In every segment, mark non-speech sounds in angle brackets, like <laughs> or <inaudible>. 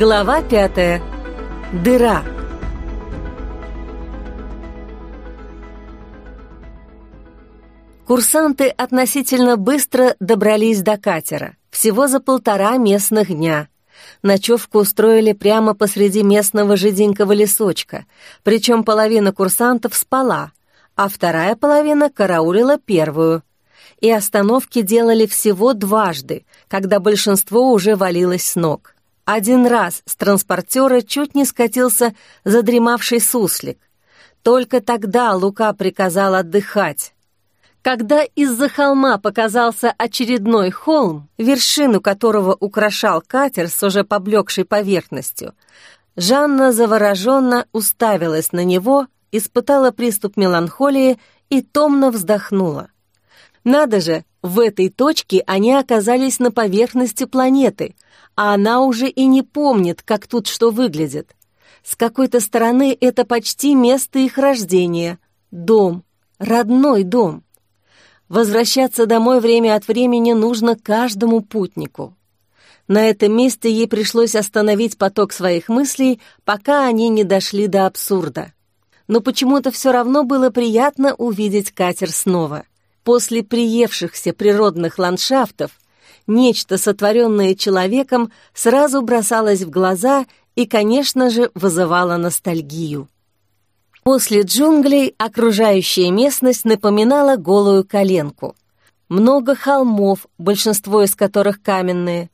Глава пятая. Дыра. Курсанты относительно быстро добрались до катера, всего за полтора местных дня. Ночевку устроили прямо посреди местного жиденького лесочка, причем половина курсантов спала, а вторая половина караулила первую. И остановки делали всего дважды, когда большинство уже валилось с ног. Один раз с транспортера чуть не скатился задремавший суслик. Только тогда Лука приказал отдыхать. Когда из-за холма показался очередной холм, вершину которого украшал катер с уже поблекшей поверхностью, Жанна завороженно уставилась на него, испытала приступ меланхолии и томно вздохнула. Надо же, в этой точке они оказались на поверхности планеты, а она уже и не помнит, как тут что выглядит. С какой-то стороны это почти место их рождения, дом, родной дом. Возвращаться домой время от времени нужно каждому путнику. На этом месте ей пришлось остановить поток своих мыслей, пока они не дошли до абсурда. Но почему-то все равно было приятно увидеть катер снова. После приевшихся природных ландшафтов нечто, сотворенное человеком, сразу бросалось в глаза и, конечно же, вызывало ностальгию. После джунглей окружающая местность напоминала голую коленку. Много холмов, большинство из которых каменные.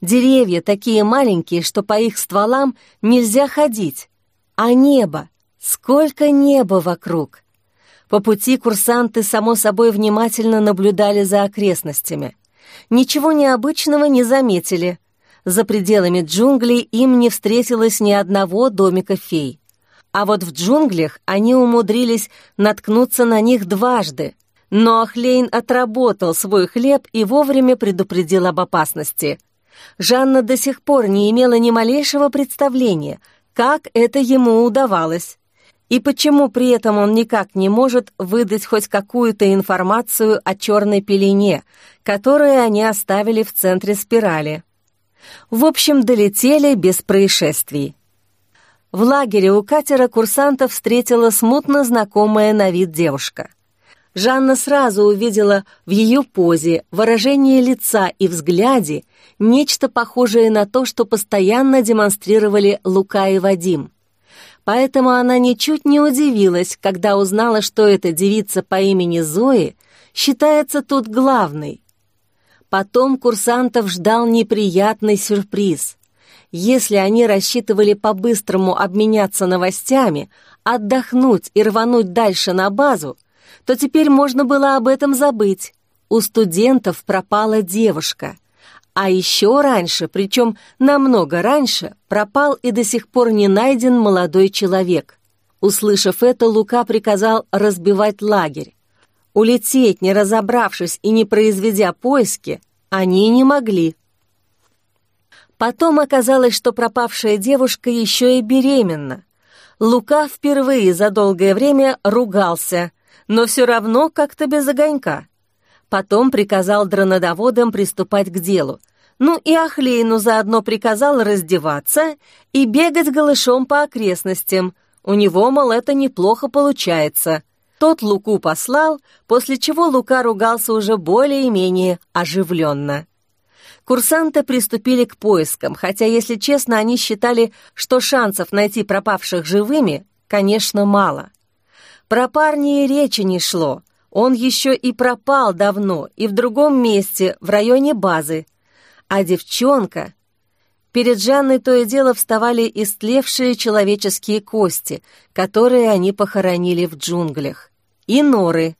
Деревья такие маленькие, что по их стволам нельзя ходить. А небо! Сколько неба вокруг! По пути курсанты, само собой, внимательно наблюдали за окрестностями. Ничего необычного не заметили. За пределами джунглей им не встретилось ни одного домика фей. А вот в джунглях они умудрились наткнуться на них дважды. Но Ахлейн отработал свой хлеб и вовремя предупредил об опасности. Жанна до сих пор не имела ни малейшего представления, как это ему удавалось. И почему при этом он никак не может выдать хоть какую-то информацию о черной пелене, которую они оставили в центре спирали? В общем, долетели без происшествий. В лагере у катера курсантов встретила смутно знакомая на вид девушка. Жанна сразу увидела в ее позе, выражении лица и взгляде нечто похожее на то, что постоянно демонстрировали Лука и Вадим — поэтому она ничуть не удивилась, когда узнала, что эта девица по имени Зои считается тут главной. Потом курсантов ждал неприятный сюрприз. Если они рассчитывали по-быстрому обменяться новостями, отдохнуть и рвануть дальше на базу, то теперь можно было об этом забыть. У студентов пропала девушка — а еще раньше, причем намного раньше, пропал и до сих пор не найден молодой человек. Услышав это, Лука приказал разбивать лагерь. Улететь, не разобравшись и не произведя поиски, они не могли. Потом оказалось, что пропавшая девушка еще и беременна. Лука впервые за долгое время ругался, но все равно как-то без огонька. Потом приказал дронодоводам приступать к делу. Ну и Ахлейну заодно приказал раздеваться и бегать голышом по окрестностям. У него, мол, это неплохо получается. Тот Луку послал, после чего Лука ругался уже более-менее оживленно. Курсанты приступили к поискам, хотя, если честно, они считали, что шансов найти пропавших живыми, конечно, мало. Про парня и речи не шло. Он еще и пропал давно, и в другом месте, в районе базы. А девчонка... Перед Жанной то и дело вставали истлевшие человеческие кости, которые они похоронили в джунглях. И норы.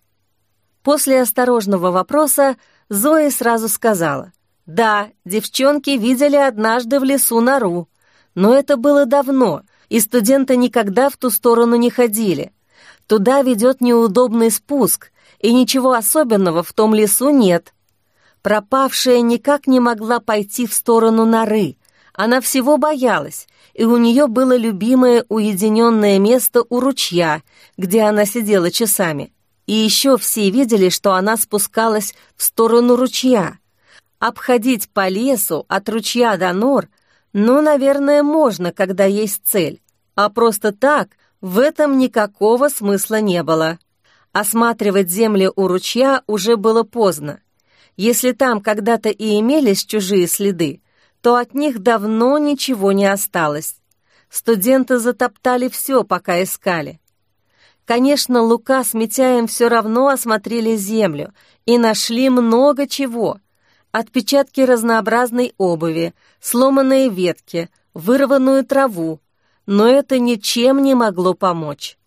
После осторожного вопроса Зоя сразу сказала, «Да, девчонки видели однажды в лесу нору, но это было давно, и студенты никогда в ту сторону не ходили. Туда ведет неудобный спуск, и ничего особенного в том лесу нет. Пропавшая никак не могла пойти в сторону норы. Она всего боялась, и у нее было любимое уединенное место у ручья, где она сидела часами. И еще все видели, что она спускалась в сторону ручья. Обходить по лесу от ручья до нор Ну, наверное, можно, когда есть цель, а просто так в этом никакого смысла не было. Осматривать земли у ручья уже было поздно. Если там когда-то и имелись чужие следы, то от них давно ничего не осталось. Студенты затоптали все, пока искали. Конечно, Лука с Митяем все равно осмотрели землю и нашли много чего. Отпечатки разнообразной обуви, сломанные ветки, вырванную траву. Но это ничем не могло помочь.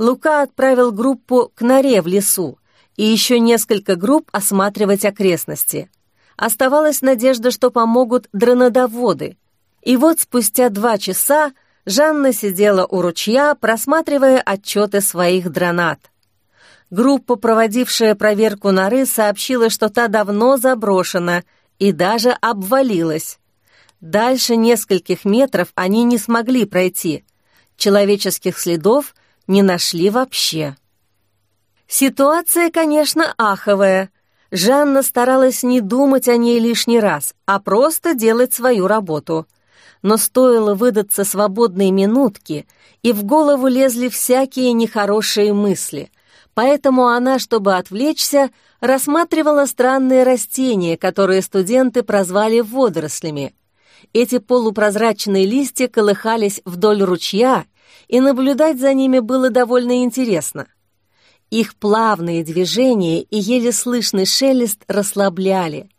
Лука отправил группу к норе в лесу и еще несколько групп осматривать окрестности. Оставалась надежда, что помогут дронодоводы. И вот спустя два часа Жанна сидела у ручья, просматривая отчеты своих дронат. Группа, проводившая проверку норы, сообщила, что та давно заброшена и даже обвалилась. Дальше нескольких метров они не смогли пройти. Человеческих следов не нашли вообще. Ситуация, конечно, аховая — Жанна старалась не думать о ней лишний раз, а просто делать свою работу. Но стоило выдаться свободной минутки, и в голову лезли всякие нехорошие мысли. Поэтому она, чтобы отвлечься, рассматривала странные растения, которые студенты прозвали водорослями. Эти полупрозрачные листья колыхались вдоль ручья, и наблюдать за ними было довольно интересно — их плавные движения и еле слышный шелест расслабляли,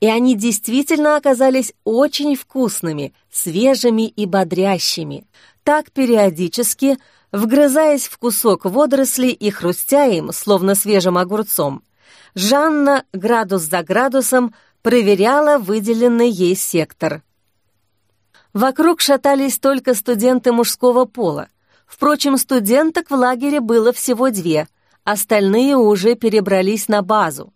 и они действительно оказались очень вкусными, свежими и бодрящими. Так периодически, вгрызаясь в кусок водорослей и хрустя им, словно свежим огурцом, Жанна градус за градусом проверяла выделенный ей сектор. Вокруг шатались только студенты мужского пола. Впрочем, студенток в лагере было всего две, остальные уже перебрались на базу.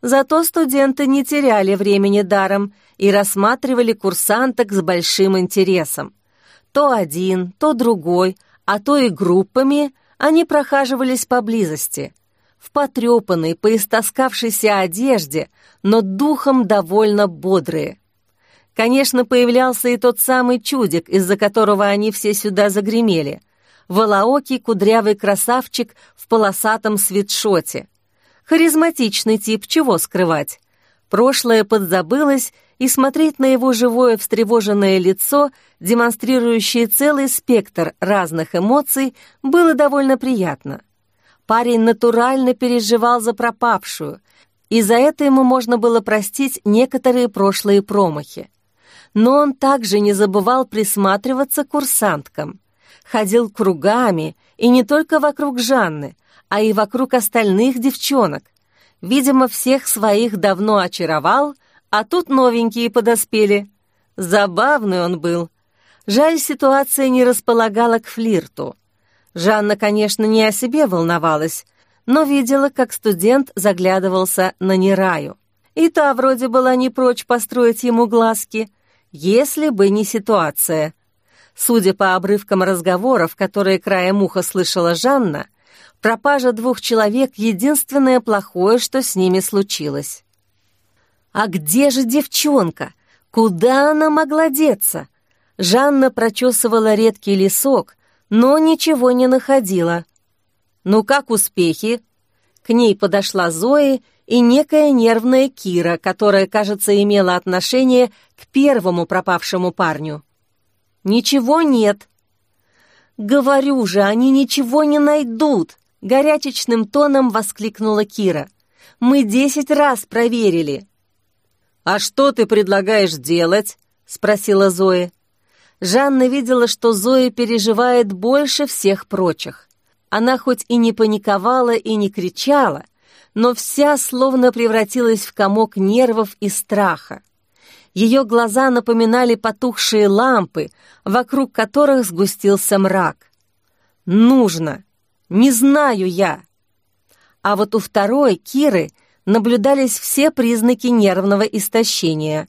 Зато студенты не теряли времени даром и рассматривали курсанток с большим интересом. То один, то другой, а то и группами они прохаживались поблизости. В потрепанной, поистоскавшейся одежде, но духом довольно бодрые. Конечно, появлялся и тот самый чудик, из-за которого они все сюда загремели — волоокий кудрявый красавчик в полосатом свитшоте. Харизматичный тип, чего скрывать. Прошлое подзабылось, и смотреть на его живое встревоженное лицо, демонстрирующее целый спектр разных эмоций, было довольно приятно. Парень натурально переживал за пропавшую, и за это ему можно было простить некоторые прошлые промахи. Но он также не забывал присматриваться к курсанткам ходил кругами, и не только вокруг Жанны, а и вокруг остальных девчонок. Видимо, всех своих давно очаровал, а тут новенькие подоспели. Забавный он был. Жаль, ситуация не располагала к флирту. Жанна, конечно, не о себе волновалась, но видела, как студент заглядывался на Нераю. И та вроде была не прочь построить ему глазки, если бы не ситуация. Судя по обрывкам разговоров, которые краем уха слышала Жанна, пропажа двух человек — единственное плохое, что с ними случилось. А где же девчонка? Куда она могла деться? Жанна прочесывала редкий лесок, но ничего не находила. «Ну как успехи?» К ней подошла Зои и некая нервная Кира, которая, кажется, имела отношение к первому пропавшему парню. «Ничего нет». «Говорю же, они ничего не найдут!» — горячечным тоном воскликнула Кира. «Мы десять раз проверили». «А что ты предлагаешь делать?» — спросила Зоя. Жанна видела, что Зоя переживает больше всех прочих. Она хоть и не паниковала и не кричала, но вся словно превратилась в комок нервов и страха. Ее глаза напоминали потухшие лампы, вокруг которых сгустился мрак. «Нужно! Не знаю я!» А вот у второй, Киры, наблюдались все признаки нервного истощения.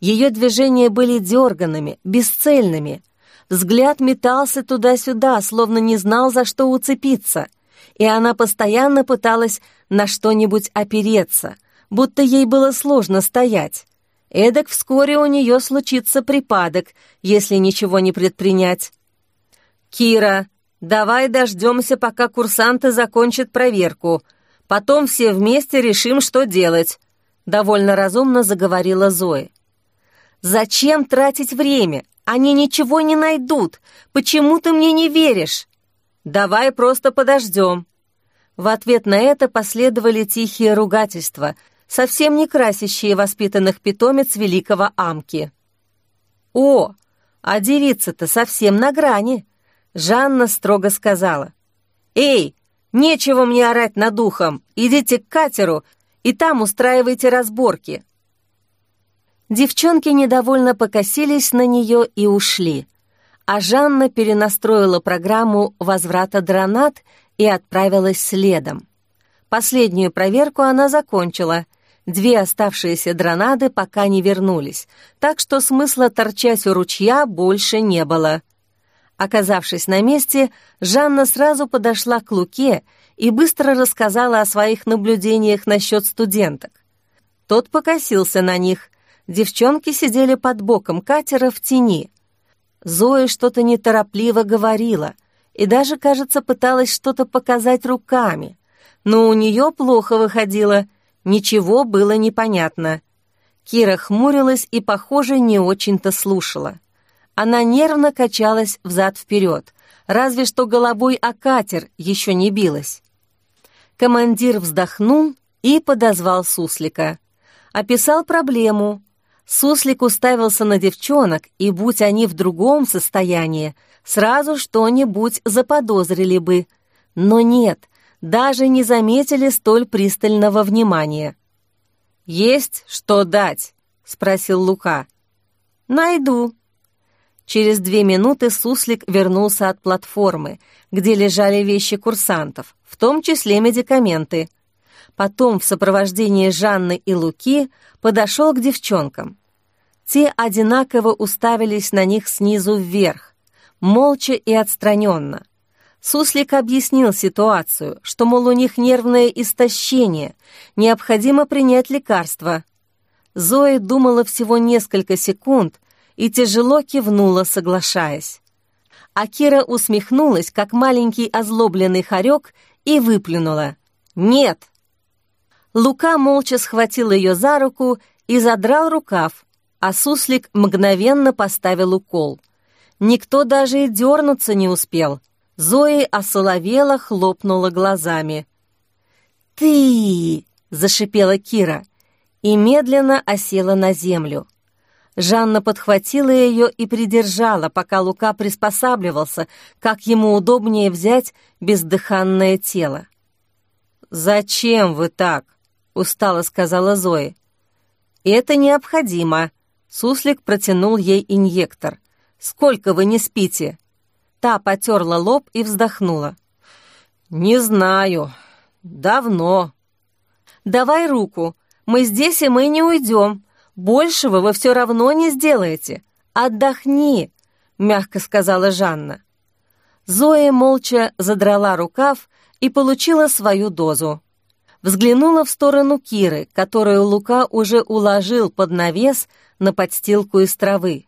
Ее движения были дерганными, бесцельными. Взгляд метался туда-сюда, словно не знал, за что уцепиться, и она постоянно пыталась на что-нибудь опереться, будто ей было сложно стоять. Эдак вскоре у нее случится припадок, если ничего не предпринять. «Кира, давай дождемся, пока курсанты закончат проверку. Потом все вместе решим, что делать», — довольно разумно заговорила Зоя. «Зачем тратить время? Они ничего не найдут. Почему ты мне не веришь?» «Давай просто подождем». В ответ на это последовали тихие ругательства, совсем не красящие воспитанных питомец великого Амки. «О, а девица-то совсем на грани!» Жанна строго сказала. «Эй, нечего мне орать над духом, идите к катеру и там устраивайте разборки». Девчонки недовольно покосились на нее и ушли, а Жанна перенастроила программу возврата дронат и отправилась следом. Последнюю проверку она закончила. Две оставшиеся дронады пока не вернулись, так что смысла торчать у ручья больше не было. Оказавшись на месте, Жанна сразу подошла к Луке и быстро рассказала о своих наблюдениях насчет студенток. Тот покосился на них. Девчонки сидели под боком катера в тени. Зоя что-то неторопливо говорила и даже, кажется, пыталась что-то показать руками. Но у нее плохо выходило, ничего было непонятно. Кира хмурилась и, похоже, не очень-то слушала. Она нервно качалась взад-вперед, разве что головой о катер еще не билась. Командир вздохнул и подозвал Суслика. Описал проблему. Суслик уставился на девчонок, и, будь они в другом состоянии, сразу что-нибудь заподозрили бы. Но нет, даже не заметили столь пристального внимания. «Есть что дать?» — спросил Лука. «Найду», Через две минуты Суслик вернулся от платформы, где лежали вещи курсантов, в том числе медикаменты. Потом в сопровождении Жанны и Луки подошел к девчонкам. Те одинаково уставились на них снизу вверх, молча и отстраненно. Суслик объяснил ситуацию, что, мол, у них нервное истощение, необходимо принять лекарство. Зоя думала всего несколько секунд, и тяжело кивнула, соглашаясь. А Кира усмехнулась, как маленький озлобленный хорек, и выплюнула. «Нет!» Лука молча схватил ее за руку и задрал рукав, а суслик мгновенно поставил укол. Никто даже и дернуться не успел. Зои осоловела, хлопнула глазами. «Ты!» — зашипела Кира и медленно осела на землю. Жанна подхватила ее и придержала, пока Лука приспосабливался, как ему удобнее взять бездыханное тело. «Зачем вы так?» — устало сказала Зои. «Это необходимо». Суслик протянул ей инъектор. «Сколько вы не спите?» Та потерла лоб и вздохнула. «Не знаю. Давно». «Давай руку. Мы здесь, и мы не уйдем. Большего вы все равно не сделаете. Отдохни», — мягко сказала Жанна. Зоя молча задрала рукав и получила свою дозу. Взглянула в сторону Киры, которую Лука уже уложил под навес на подстилку из травы.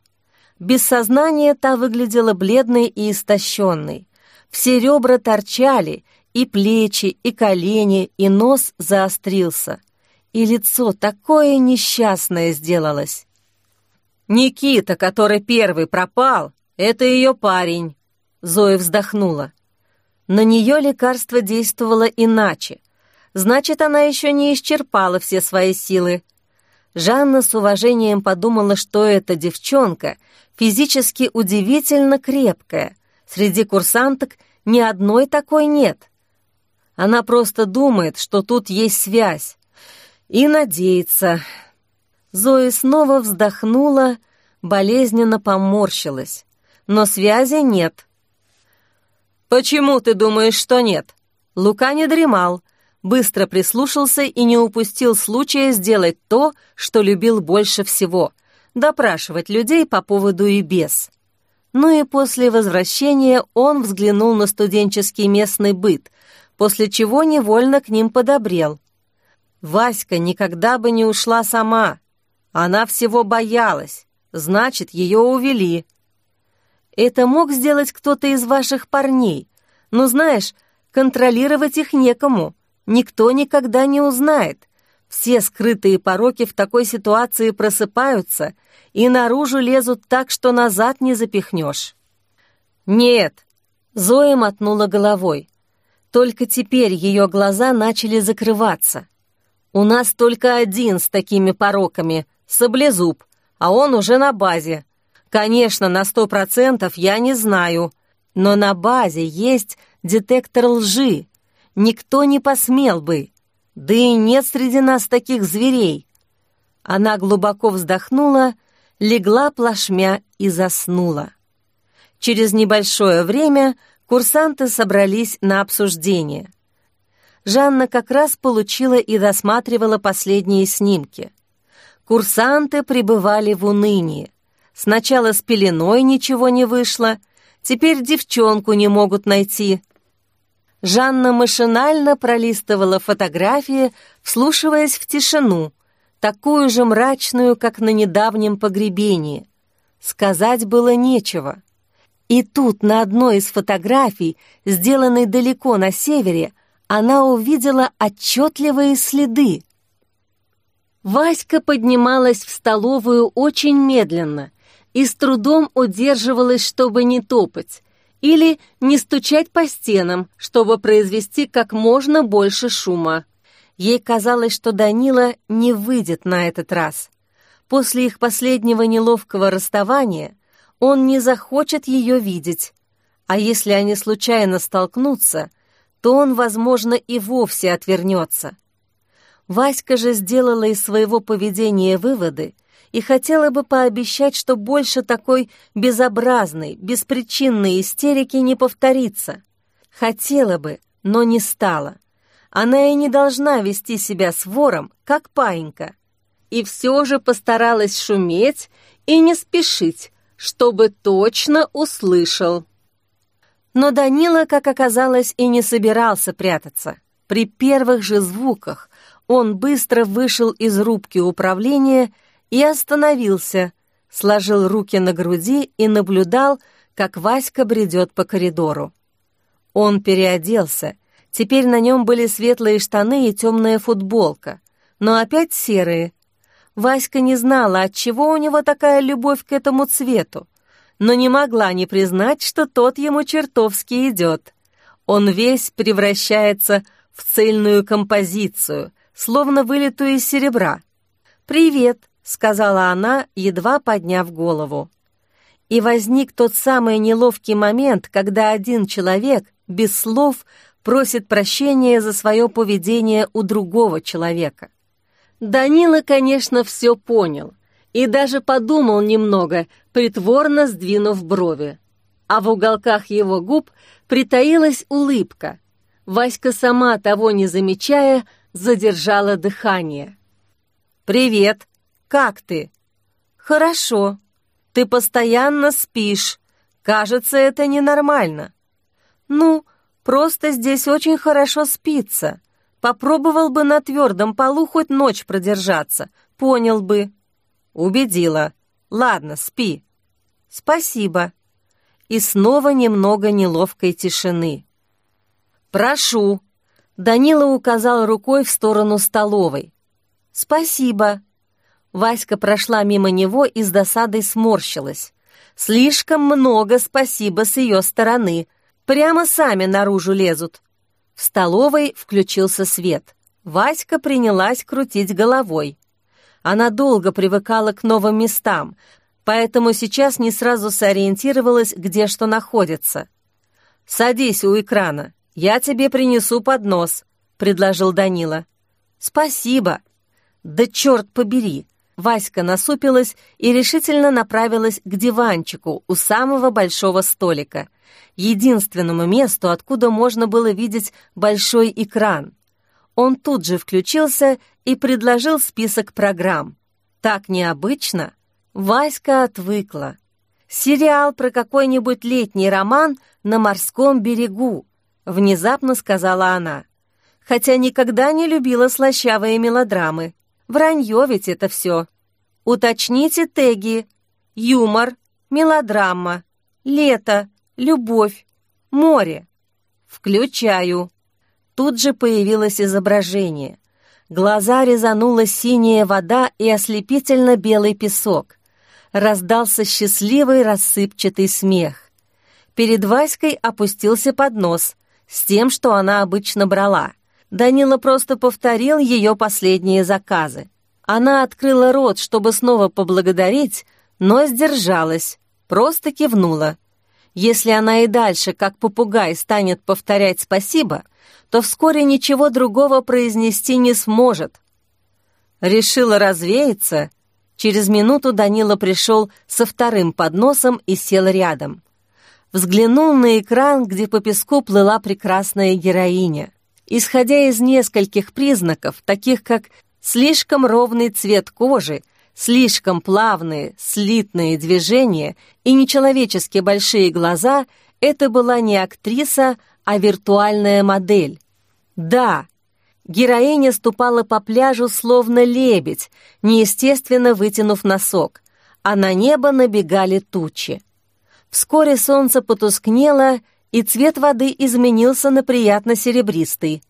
Без сознания та выглядела бледной и истощенной. Все ребра торчали, и плечи, и колени, и нос заострился — и лицо такое несчастное сделалось. «Никита, который первый пропал, это ее парень», — Зоя вздохнула. На нее лекарство действовало иначе. Значит, она еще не исчерпала все свои силы. Жанна с уважением подумала, что эта девчонка физически удивительно крепкая. Среди курсанток ни одной такой нет. Она просто думает, что тут есть связь, и надеется. Зоя снова вздохнула, болезненно поморщилась. Но связи нет. «Почему ты думаешь, что нет?» Лука не дремал, быстро прислушался и не упустил случая сделать то, что любил больше всего — допрашивать людей по поводу и без. Ну и после возвращения он взглянул на студенческий местный быт, после чего невольно к ним подобрел. Васька никогда бы не ушла сама. Она всего боялась, значит, ее увели. Это мог сделать кто-то из ваших парней. Но знаешь, контролировать их некому. Никто никогда не узнает. Все скрытые пороки в такой ситуации просыпаются и наружу лезут так, что назад не запихнешь. Нет, Зоя мотнула головой. Только теперь ее глаза начали закрываться. У нас только один с такими пороками — саблезуб, а он уже на базе. Конечно, на сто процентов я не знаю, но на базе есть детектор лжи. Никто не посмел бы. Да и нет среди нас таких зверей. Она глубоко вздохнула, легла плашмя и заснула. Через небольшое время курсанты собрались на обсуждение. Жанна как раз получила и досматривала последние снимки. Курсанты пребывали в унынии. Сначала с пеленой ничего не вышло, теперь девчонку не могут найти. Жанна машинально пролистывала фотографии, вслушиваясь в тишину, такую же мрачную, как на недавнем погребении. Сказать было нечего. И тут на одной из фотографий, сделанной далеко на севере, она увидела отчетливые следы. Васька поднималась в столовую очень медленно и с трудом удерживалась, чтобы не топать, или не стучать по стенам, чтобы произвести как можно больше шума. Ей казалось, что Данила не выйдет на этот раз. После их последнего неловкого расставания он не захочет ее видеть, а если они случайно столкнутся, то он, возможно, и вовсе отвернется. Васька же сделала из своего поведения выводы и хотела бы пообещать, что больше такой безобразной, беспричинной истерики не повторится. Хотела бы, но не стала. Она и не должна вести себя с вором, как паинька. И все же постаралась шуметь и не спешить, чтобы точно услышал. Но Данила, как оказалось, и не собирался прятаться. При первых же звуках он быстро вышел из рубки управления и остановился, сложил руки на груди и наблюдал, как Васька бредет по коридору. Он переоделся, теперь на нем были светлые штаны и темная футболка, но опять серые. Васька не знала, от чего у него такая любовь к этому цвету, но не могла не признать, что тот ему чертовски идет. Он весь превращается в цельную композицию — словно вылитую из серебра. «Привет», — сказала она, едва подняв голову. И возник тот самый неловкий момент, когда один человек, без слов, просит прощения за свое поведение у другого человека. Данила, конечно, все понял и даже подумал немного, притворно сдвинув брови. А в уголках его губ притаилась улыбка. Васька сама того не замечая, задержала дыхание. «Привет! Как ты?» «Хорошо. Ты постоянно спишь. Кажется, это ненормально». «Ну, просто здесь очень хорошо спится. Попробовал бы на твердом полу хоть ночь продержаться. Понял бы». «Убедила. Ладно, спи». «Спасибо». И снова немного неловкой тишины. «Прошу», Данила указал рукой в сторону столовой. «Спасибо». Васька прошла мимо него и с досадой сморщилась. «Слишком много спасибо с ее стороны. Прямо сами наружу лезут». В столовой включился свет. Васька принялась крутить головой. Она долго привыкала к новым местам, поэтому сейчас не сразу сориентировалась, где что находится. «Садись у экрана», «Я тебе принесу поднос», — предложил Данила. «Спасибо». «Да черт побери!» Васька насупилась и решительно направилась к диванчику у самого большого столика, единственному месту, откуда можно было видеть большой экран. Он тут же включился и предложил список программ. Так необычно. Васька отвыкла. Сериал про какой-нибудь летний роман на морском берегу. — внезапно сказала она. «Хотя никогда не любила слащавые мелодрамы. Вранье ведь это все». Уточните теги. Юмор, мелодрама, лето, любовь, море. Включаю. Тут же появилось изображение. Глаза резанула синяя вода и ослепительно белый песок. Раздался счастливый рассыпчатый смех. Перед Васькой опустился поднос с тем, что она обычно брала. Данила просто повторил ее последние заказы. Она открыла рот, чтобы снова поблагодарить, но сдержалась, просто кивнула. Если она и дальше, как попугай, станет повторять «спасибо», то вскоре ничего другого произнести не сможет. Решила развеяться. Через минуту Данила пришел со вторым подносом и сел рядом. Взглянул на экран, где по песку плыла прекрасная героиня. Исходя из нескольких признаков, таких как слишком ровный цвет кожи, слишком плавные, слитные движения и нечеловечески большие глаза, это была не актриса, а виртуальная модель. Да, героиня ступала по пляжу словно лебедь, неестественно вытянув носок, а на небо набегали тучи. Вскоре солнце потускнело, и цвет воды изменился на приятно серебристый.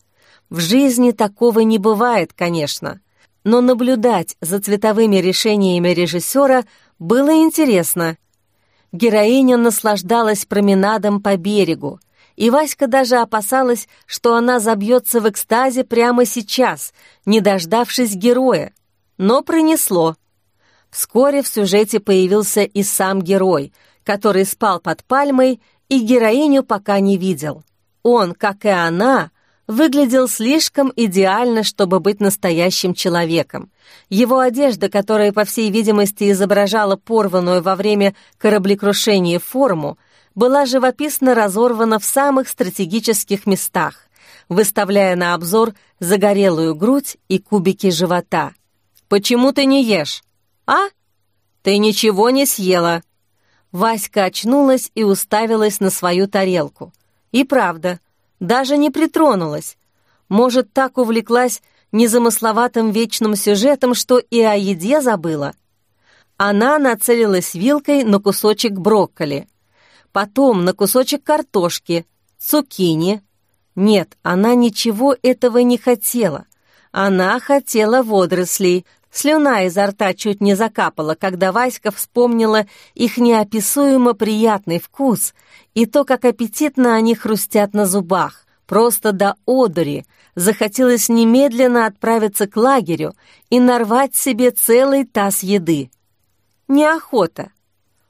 В жизни такого не бывает, конечно, но наблюдать за цветовыми решениями режиссера было интересно. Героиня наслаждалась променадом по берегу, и Васька даже опасалась, что она забьется в экстазе прямо сейчас, не дождавшись героя. Но пронесло. Вскоре в сюжете появился и сам герой, который спал под пальмой и героиню пока не видел. Он, как и она, выглядел слишком идеально, чтобы быть настоящим человеком. Его одежда, которая, по всей видимости, изображала порванную во время кораблекрушения форму, была живописно разорвана в самых стратегических местах, выставляя на обзор загорелую грудь и кубики живота. «Почему ты не ешь?» «А? Ты ничего не съела!» Васька очнулась и уставилась на свою тарелку. И правда, даже не притронулась. Может, так увлеклась незамысловатым вечным сюжетом, что и о еде забыла? Она нацелилась вилкой на кусочек брокколи потом на кусочек картошки, цукини. Нет, она ничего этого не хотела. Она хотела водорослей. Слюна изо рта чуть не закапала, когда Васька вспомнила их неописуемо приятный вкус и то, как аппетитно они хрустят на зубах. Просто до одури захотелось немедленно отправиться к лагерю и нарвать себе целый таз еды. Неохота.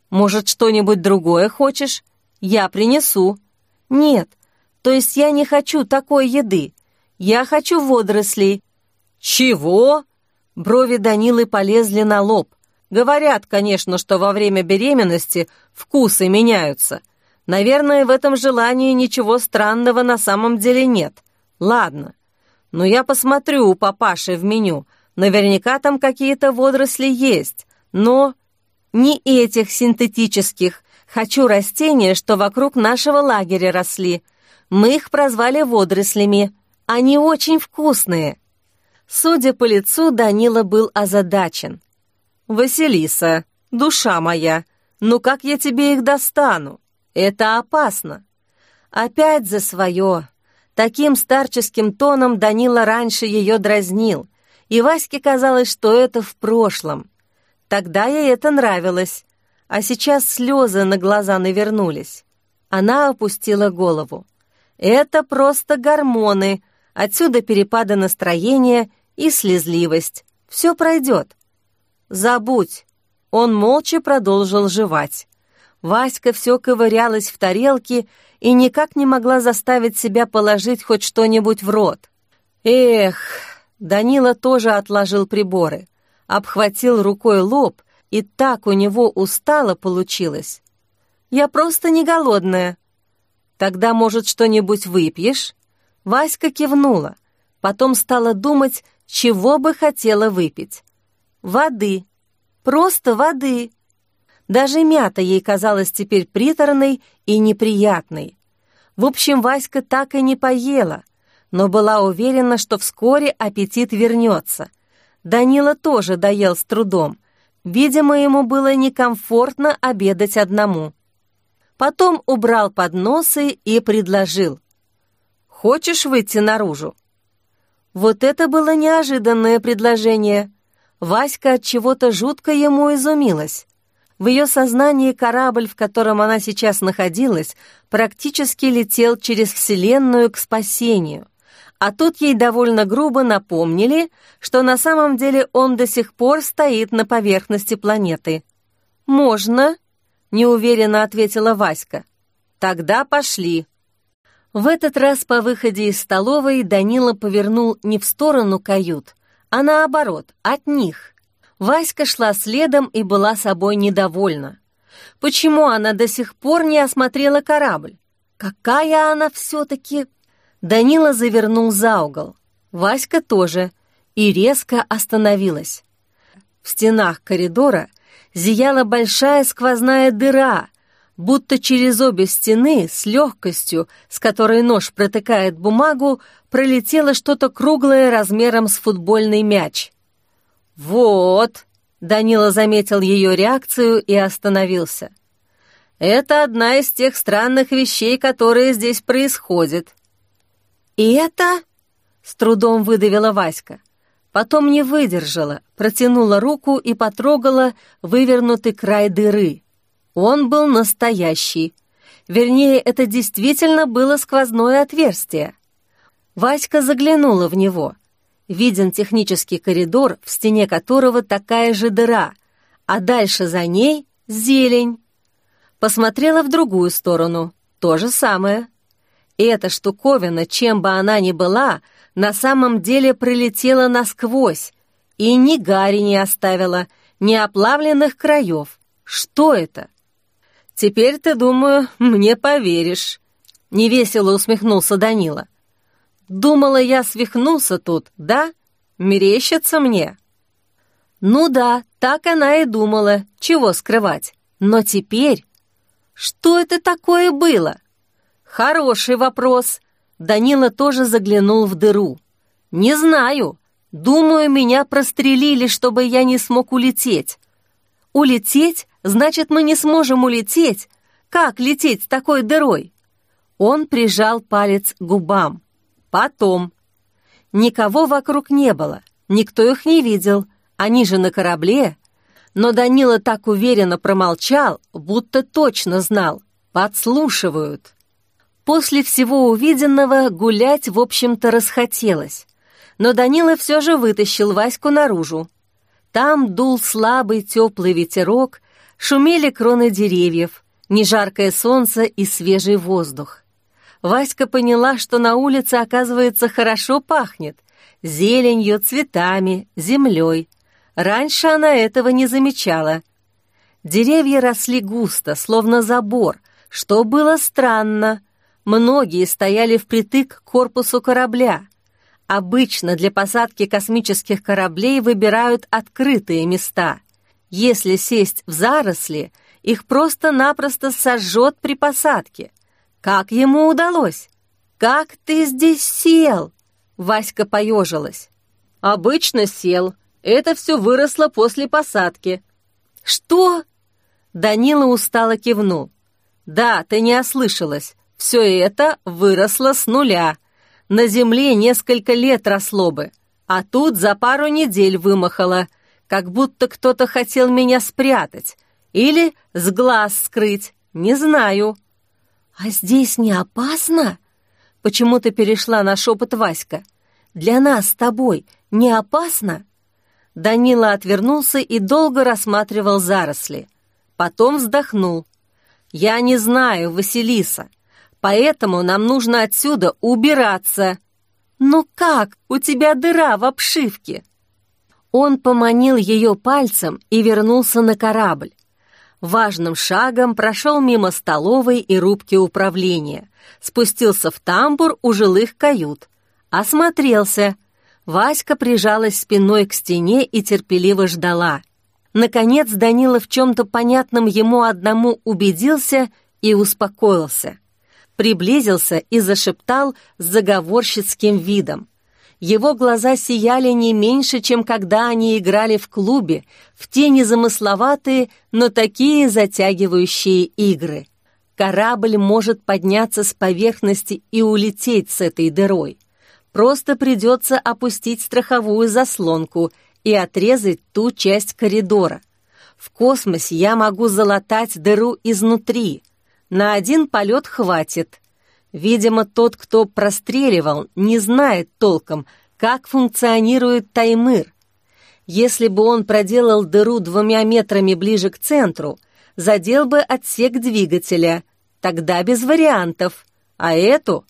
Может, что-нибудь другое хочешь? Я принесу. Нет, то есть я не хочу такой еды. Я хочу водорослей. Чего? Брови Данилы полезли на лоб. Говорят, конечно, что во время беременности вкусы меняются. Наверное, в этом желании ничего странного на самом деле нет. Ладно, но я посмотрю у папаши в меню. Наверняка там какие-то водоросли есть, но не этих синтетических. Хочу растения, что вокруг нашего лагеря росли. Мы их прозвали водорослями. Они очень вкусные». Судя по лицу, Данила был озадачен. «Василиса, душа моя, ну как я тебе их достану? Это опасно». Опять за свое. Таким старческим тоном Данила раньше ее дразнил, и Ваське казалось, что это в прошлом. Тогда ей это нравилось, а сейчас слезы на глаза навернулись. Она опустила голову. Это просто гормоны, отсюда перепады настроения и слезливость. Все пройдет. Забудь. Он молча продолжил жевать. Васька все ковырялась в тарелке и никак не могла заставить себя положить хоть что-нибудь в рот. Эх, Данила тоже отложил приборы обхватил рукой лоб, и так у него устало получилось. «Я просто не голодная». «Тогда, может, что-нибудь выпьешь?» Васька кивнула, потом стала думать, чего бы хотела выпить. «Воды. Просто воды». Даже мята ей казалась теперь приторной и неприятной. В общем, Васька так и не поела, но была уверена, что вскоре аппетит вернется — Данила тоже доел с трудом. Видимо, ему было некомфортно обедать одному. Потом убрал подносы и предложил. «Хочешь выйти наружу?» Вот это было неожиданное предложение. Васька от чего-то жутко ему изумилась. В ее сознании корабль, в котором она сейчас находилась, практически летел через Вселенную к спасению. А тут ей довольно грубо напомнили, что на самом деле он до сих пор стоит на поверхности планеты. «Можно», — неуверенно ответила Васька. «Тогда пошли». В этот раз по выходе из столовой Данила повернул не в сторону кают, а наоборот, от них. Васька шла следом и была собой недовольна. Почему она до сих пор не осмотрела корабль? Какая она все-таки Данила завернул за угол. Васька тоже. И резко остановилась. В стенах коридора зияла большая сквозная дыра, будто через обе стены с легкостью, с которой нож протыкает бумагу, пролетело что-то круглое размером с футбольный мяч. «Вот!» — Данила заметил ее реакцию и остановился. «Это одна из тех странных вещей, которые здесь происходят. «И это?» — с трудом выдавила Васька. Потом не выдержала, протянула руку и потрогала вывернутый край дыры. Он был настоящий. Вернее, это действительно было сквозное отверстие. Васька заглянула в него. Виден технический коридор, в стене которого такая же дыра, а дальше за ней — зелень. Посмотрела в другую сторону. То же самое. Эта штуковина, чем бы она ни была, на самом деле прилетела насквозь и ни гари не оставила, ни оплавленных краев. Что это? Теперь ты, думаю, мне поверишь. Невесело усмехнулся Данила. Думала, я свихнулся тут, да? Мерещится мне. Ну да, так она и думала, чего скрывать. Но теперь... Что это такое было? «Хороший вопрос». Данила тоже заглянул в дыру. «Не знаю. Думаю, меня прострелили, чтобы я не смог улететь». «Улететь? Значит, мы не сможем улететь. Как лететь с такой дырой?» Он прижал палец к губам. «Потом». Никого вокруг не было, никто их не видел, они же на корабле. Но Данила так уверенно промолчал, будто точно знал. Подслушивают. После всего увиденного гулять, в общем-то, расхотелось. Но Данила все же вытащил Ваську наружу. Там дул слабый теплый ветерок, шумели кроны деревьев, нежаркое солнце и свежий воздух. Васька поняла, что на улице, оказывается, хорошо пахнет. Зеленью, цветами, землей. Раньше она этого не замечала. Деревья росли густо, словно забор, что было странно. Многие стояли впритык к корпусу корабля. Обычно для посадки космических кораблей выбирают открытые места. Если сесть в заросли, их просто-напросто сожжет при посадке. Как ему удалось? «Как ты здесь сел?» Васька поежилась. «Обычно сел. Это все выросло после посадки». «Что?» Данила устало кивнул. «Да, ты не ослышалась. Все это выросло с нуля. На земле несколько лет росло бы, а тут за пару недель вымахало, как будто кто-то хотел меня спрятать или с глаз скрыть, не знаю. «А здесь не опасно?» Почему-то перешла на шепот Васька. «Для нас с тобой не опасно?» Данила отвернулся и долго рассматривал заросли. Потом вздохнул. «Я не знаю, Василиса. Поэтому нам нужно отсюда убираться. Ну как? У тебя дыра в обшивке. Он поманил ее пальцем и вернулся на корабль. Важным шагом прошел мимо столовой и рубки управления, спустился в тамбур у жилых кают, осмотрелся. Васька прижалась спиной к стене и терпеливо ждала. Наконец Данила в чем-то понятном ему одному убедился и успокоился приблизился и зашептал с заговорщицким видом. Его глаза сияли не меньше, чем когда они играли в клубе, в те незамысловатые, но такие затягивающие игры. Корабль может подняться с поверхности и улететь с этой дырой. Просто придется опустить страховую заслонку и отрезать ту часть коридора. В космосе я могу залатать дыру изнутри. На один полет хватит. Видимо, тот, кто простреливал, не знает толком, как функционирует таймыр. Если бы он проделал дыру двумя метрами ближе к центру, задел бы отсек двигателя, тогда без вариантов. А эту?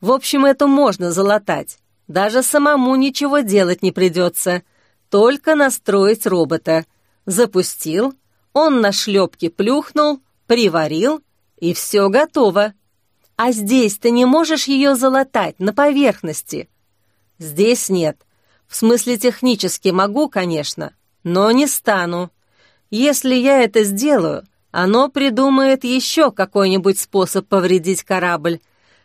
В общем, эту можно залатать. Даже самому ничего делать не придется. Только настроить робота. Запустил, он на шлепке плюхнул, приварил, и все готово. А здесь ты не можешь ее залатать на поверхности. Здесь нет. В смысле технически могу, конечно, но не стану. Если я это сделаю, оно придумает еще какой-нибудь способ повредить корабль.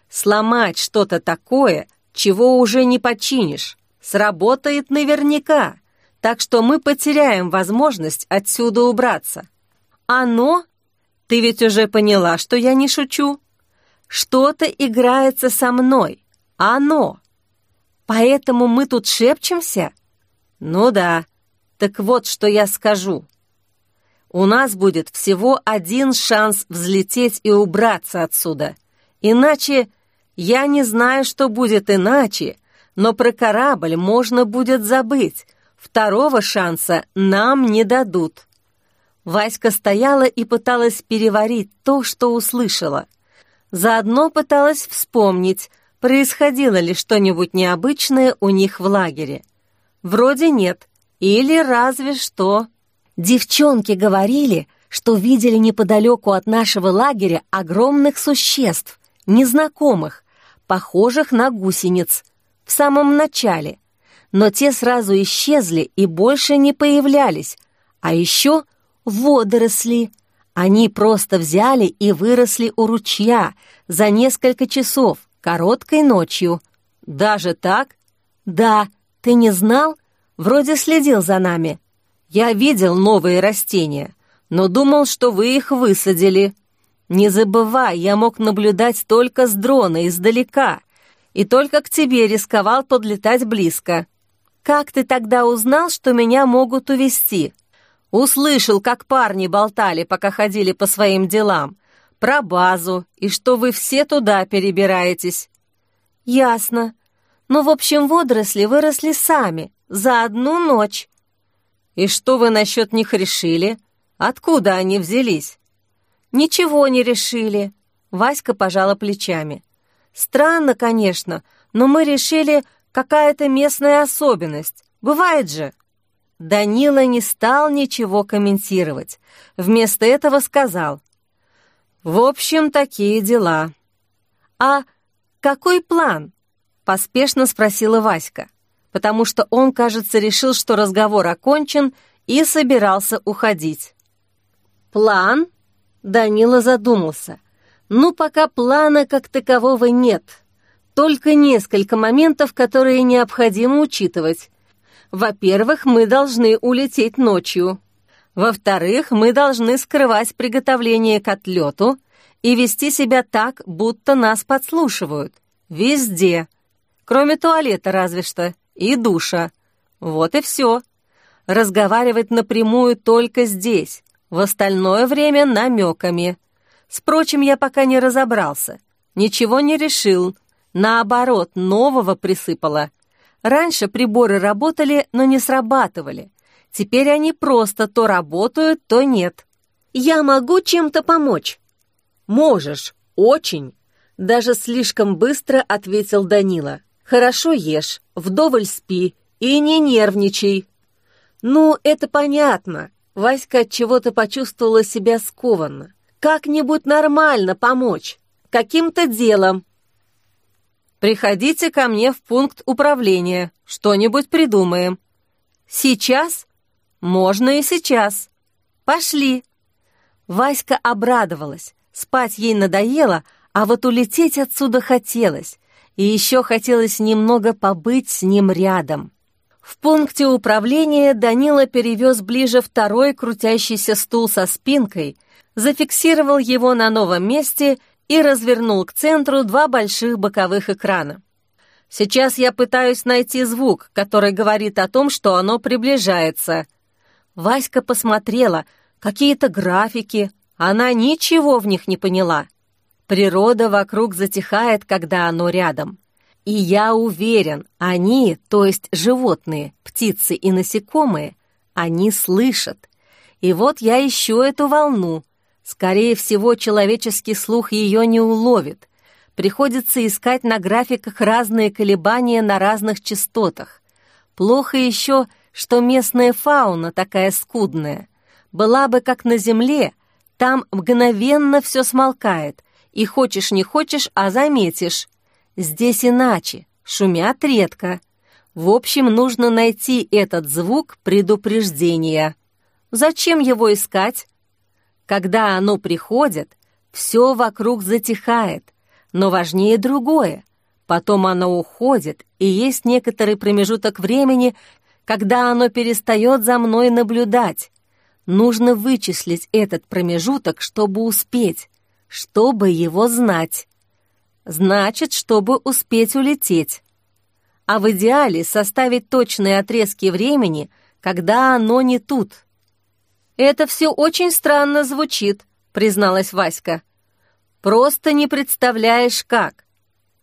Сломать что-то такое, чего уже не починишь. Сработает наверняка, так что мы потеряем возможность отсюда убраться. Оно? Ты ведь уже поняла, что я не шучу? Что-то играется со мной. Оно. Поэтому мы тут шепчемся? Ну да. Так вот, что я скажу. У нас будет всего один шанс взлететь и убраться отсюда. Иначе... Я не знаю, что будет иначе, но про корабль можно будет забыть. Второго шанса нам не дадут. Васька стояла и пыталась переварить то, что услышала — Заодно пыталась вспомнить, происходило ли что-нибудь необычное у них в лагере. Вроде нет, или разве что. Девчонки говорили, что видели неподалеку от нашего лагеря огромных существ, незнакомых, похожих на гусениц, в самом начале. Но те сразу исчезли и больше не появлялись. А еще водоросли — они просто взяли и выросли у ручья за несколько часов, короткой ночью. Даже так? Да, ты не знал? Вроде следил за нами. Я видел новые растения, но думал, что вы их высадили. Не забывай, я мог наблюдать только с дрона издалека, и только к тебе рисковал подлетать близко. Как ты тогда узнал, что меня могут увести? Услышал, как парни болтали, пока ходили по своим делам. Про базу и что вы все туда перебираетесь. Ясно. Ну, в общем, водоросли выросли сами, за одну ночь. И что вы насчет них решили? Откуда они взялись? Ничего не решили. Васька пожала плечами. Странно, конечно, но мы решили, какая-то местная особенность. Бывает же. Данила не стал ничего комментировать. Вместо этого сказал. «В общем, такие дела». «А какой план?» — поспешно спросила Васька, потому что он, кажется, решил, что разговор окончен и собирался уходить. «План?» — Данила задумался. «Ну, пока плана как такового нет. Только несколько моментов, которые необходимо учитывать. Во-первых, мы должны улететь ночью. Во-вторых, мы должны скрывать приготовление к отлету и вести себя так, будто нас подслушивают. Везде. Кроме туалета разве что. И душа. Вот и все. Разговаривать напрямую только здесь. В остальное время намеками. Впрочем, я пока не разобрался. Ничего не решил. Наоборот, нового присыпала. Раньше приборы работали, но не срабатывали. Теперь они просто то работают, то нет. Я могу чем-то помочь? Можешь, очень. Даже слишком быстро ответил Данила. Хорошо ешь, вдоволь спи и не нервничай. Ну, это понятно. Васька от чего-то почувствовала себя скованно. Как-нибудь нормально помочь. Каким-то делом, Приходите ко мне в пункт управления, что-нибудь придумаем. Сейчас? Можно и сейчас. Пошли. Васька обрадовалась. Спать ей надоело, а вот улететь отсюда хотелось. и еще хотелось немного побыть с ним рядом. В пункте управления Данила перевез ближе второй крутящийся стул со спинкой, зафиксировал его на новом месте и развернул к центру два больших боковых экрана. Сейчас я пытаюсь найти звук, который говорит о том, что оно приближается. Васька посмотрела, какие-то графики, она ничего в них не поняла. Природа вокруг затихает, когда оно рядом. И я уверен, они, то есть животные, птицы и насекомые, они слышат. И вот я ищу эту волну. Скорее всего, человеческий слух ее не уловит. Приходится искать на графиках разные колебания на разных частотах. Плохо еще, что местная фауна такая скудная. Была бы как на Земле, там мгновенно все смолкает, и хочешь не хочешь, а заметишь. Здесь иначе, шумят редко. В общем, нужно найти этот звук предупреждения. Зачем его искать? Когда оно приходит, все вокруг затихает, но важнее другое. Потом оно уходит, и есть некоторый промежуток времени, когда оно перестает за мной наблюдать. Нужно вычислить этот промежуток, чтобы успеть, чтобы его знать. Значит, чтобы успеть улететь. А в идеале составить точные отрезки времени, когда оно не тут. «Это все очень странно звучит», — призналась Васька. «Просто не представляешь, как».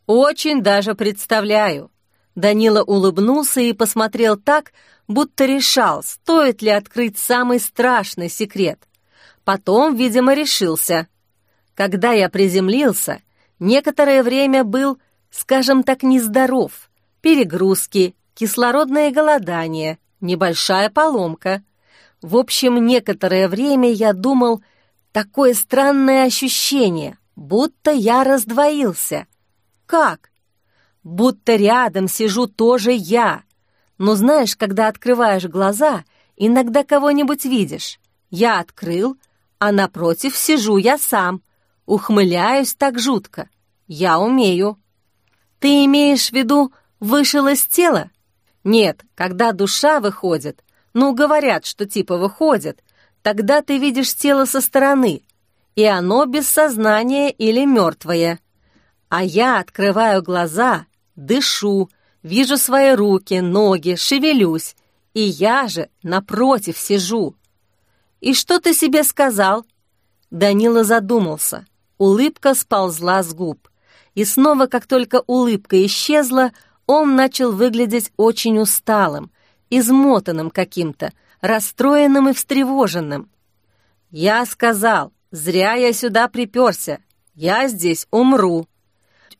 «Очень даже представляю». Данила улыбнулся и посмотрел так, будто решал, стоит ли открыть самый страшный секрет. Потом, видимо, решился. Когда я приземлился, некоторое время был, скажем так, нездоров. Перегрузки, кислородное голодание, небольшая поломка. В общем, некоторое время я думал, такое странное ощущение, будто я раздвоился. Как? Будто рядом сижу тоже я. Но знаешь, когда открываешь глаза, иногда кого-нибудь видишь. Я открыл, а напротив сижу я сам. Ухмыляюсь так жутко. Я умею. Ты имеешь в виду вышел из тела? Нет, когда душа выходит, ну, говорят, что типа выходит, тогда ты видишь тело со стороны, и оно без сознания или мертвое. А я открываю глаза, дышу, вижу свои руки, ноги, шевелюсь, и я же напротив сижу. И что ты себе сказал? Данила задумался. Улыбка сползла с губ. И снова, как только улыбка исчезла, он начал выглядеть очень усталым, измотанным каким-то, расстроенным и встревоженным. «Я сказал, зря я сюда приперся. Я здесь умру».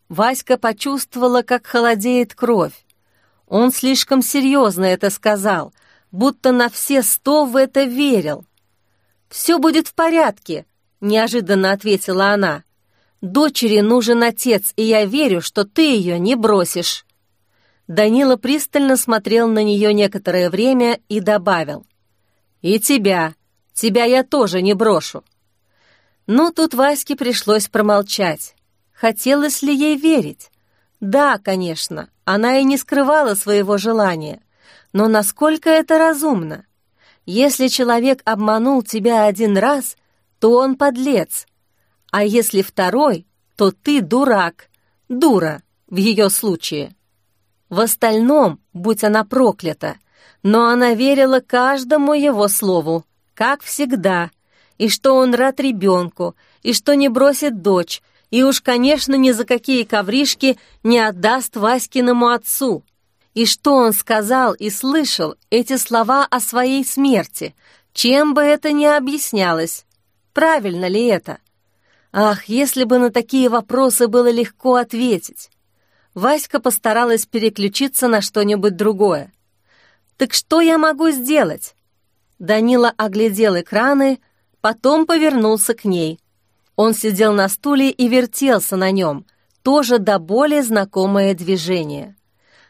Васька почувствовала, как холодеет кровь. Он слишком серьезно это сказал, будто на все сто в это верил. «Все будет в порядке», — неожиданно ответила она. «Дочери нужен отец, и я верю, что ты ее не бросишь». Данила пристально смотрел на нее некоторое время и добавил. «И тебя. Тебя я тоже не брошу». Но тут Ваське пришлось промолчать. Хотелось ли ей верить? Да, конечно, она и не скрывала своего желания. Но насколько это разумно? Если человек обманул тебя один раз, то он подлец. А если второй, то ты дурак, дура в ее случае. В остальном, будь она проклята, но она верила каждому его слову, как всегда, и что он рад ребенку, и что не бросит дочь, и уж, конечно, ни за какие ковришки не отдаст Васькиному отцу. И что он сказал и слышал эти слова о своей смерти, чем бы это ни объяснялось. Правильно ли это? Ах, если бы на такие вопросы было легко ответить. Васька постаралась переключиться на что-нибудь другое. «Так что я могу сделать?» Данила оглядел экраны, потом повернулся к ней – он сидел на стуле и вертелся на нем, тоже до более знакомое движение.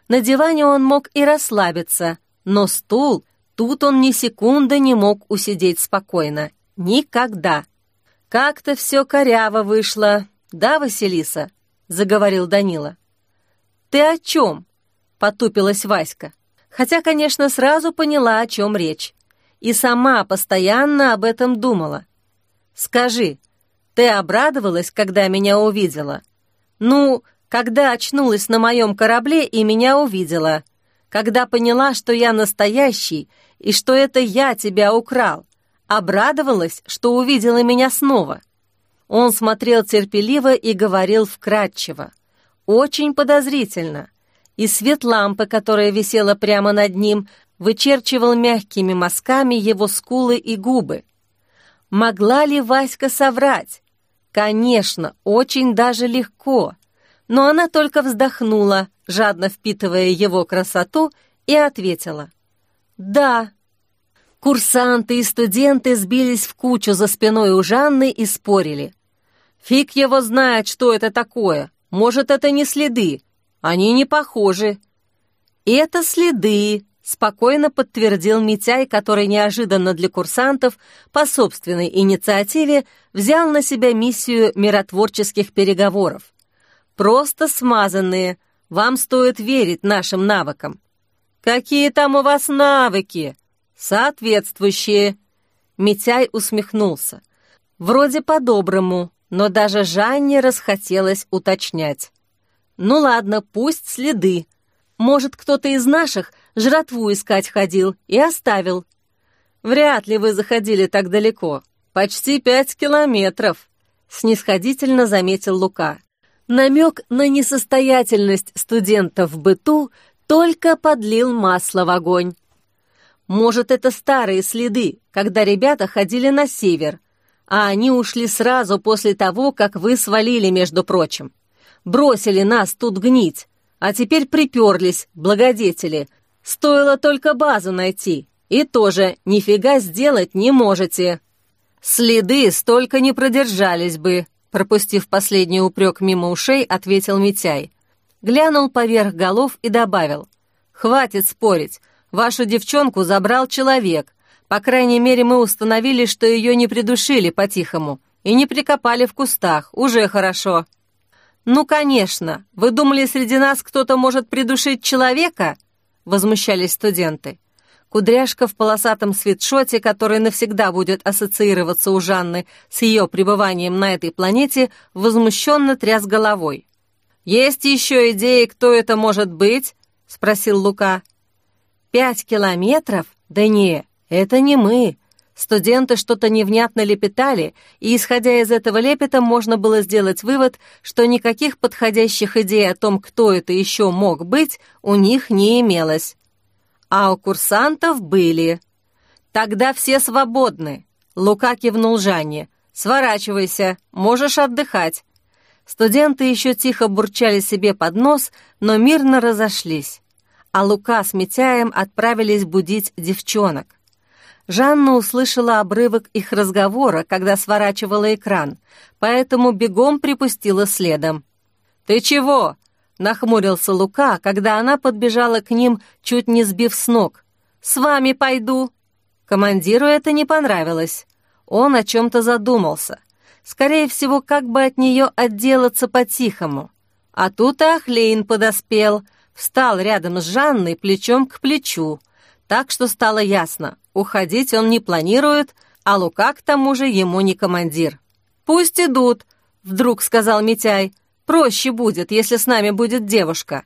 На диване он мог и расслабиться, но стул, тут он ни секунды не мог усидеть спокойно. Никогда. «Как-то все коряво вышло, да, Василиса?» — заговорил Данила. «Ты о чем?» — потупилась Васька. Хотя, конечно, сразу поняла, о чем речь. И сама постоянно об этом думала. «Скажи, ты обрадовалась, когда меня увидела?» «Ну, когда очнулась на моем корабле и меня увидела. Когда поняла, что я настоящий и что это я тебя украл. Обрадовалась, что увидела меня снова». Он смотрел терпеливо и говорил вкратчиво. Очень подозрительно. И свет лампы, которая висела прямо над ним, вычерчивал мягкими мазками его скулы и губы. Могла ли Васька соврать? Конечно, очень даже легко. Но она только вздохнула, жадно впитывая его красоту, и ответила. «Да». Курсанты и студенты сбились в кучу за спиной у Жанны и спорили. «Фиг его знает, что это такое. Может, это не следы. Они не похожи». «Это следы», — спокойно подтвердил Митяй, который неожиданно для курсантов по собственной инициативе взял на себя миссию миротворческих переговоров. «Просто смазанные. Вам стоит верить нашим навыкам». «Какие там у вас навыки?» «Соответствующие». Митяй усмехнулся. «Вроде по-доброму, но даже Жанне расхотелось уточнять. «Ну ладно, пусть следы. Может, кто-то из наших жратву искать ходил и оставил». «Вряд ли вы заходили так далеко. Почти пять километров», — снисходительно заметил Лука. Намек на несостоятельность студента в быту только подлил масло в огонь. Может, это старые следы, когда ребята ходили на север, а они ушли сразу после того, как вы свалили, между прочим. Бросили нас тут гнить, а теперь приперлись, благодетели. Стоило только базу найти, и тоже нифига сделать не можете. Следы столько не продержались бы, пропустив последний упрек мимо ушей, ответил Митяй. Глянул поверх голов и добавил. «Хватит спорить, вашу девчонку забрал человек, по крайней мере, мы установили, что ее не придушили по-тихому и не прикопали в кустах. Уже хорошо. «Ну, конечно. Вы думали, среди нас кто-то может придушить человека?» Возмущались студенты. Кудряшка в полосатом свитшоте, который навсегда будет ассоциироваться у Жанны с ее пребыванием на этой планете, возмущенно тряс головой. «Есть еще идеи, кто это может быть?» — спросил Лука. «Пять километров? Да не, «Это не мы». Студенты что-то невнятно лепетали, и, исходя из этого лепета, можно было сделать вывод, что никаких подходящих идей о том, кто это еще мог быть, у них не имелось. А у курсантов были. «Тогда все свободны», — Лука кивнул Жанне. «Сворачивайся, можешь отдыхать». Студенты еще тихо бурчали себе под нос, но мирно разошлись. А Лука с Митяем отправились будить девчонок. Жанна услышала обрывок их разговора, когда сворачивала экран, поэтому бегом припустила следом. «Ты чего?» — нахмурился Лука, когда она подбежала к ним, чуть не сбив с ног. «С вами пойду». Командиру это не понравилось. Он о чем-то задумался. Скорее всего, как бы от нее отделаться по-тихому. А тут Ахлейн подоспел, встал рядом с Жанной плечом к плечу. Так что стало ясно, Уходить он не планирует, а Лука к тому же ему не командир. «Пусть идут», — вдруг сказал Митяй. «Проще будет, если с нами будет девушка».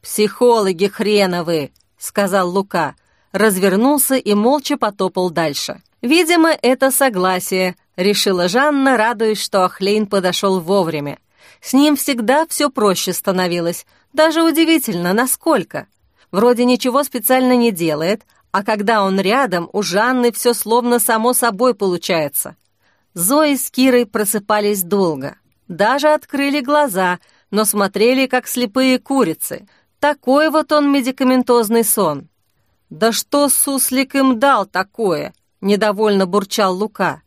«Психологи хреновы», — сказал Лука. Развернулся и молча потопал дальше. «Видимо, это согласие», — решила Жанна, радуясь, что Ахлейн подошел вовремя. С ним всегда все проще становилось. Даже удивительно, насколько. Вроде ничего специально не делает, а когда он рядом, у Жанны все словно само собой получается. Зои с Кирой просыпались долго. Даже открыли глаза, но смотрели, как слепые курицы. Такой вот он медикаментозный сон. «Да что Суслик им дал такое?» — недовольно бурчал Лука.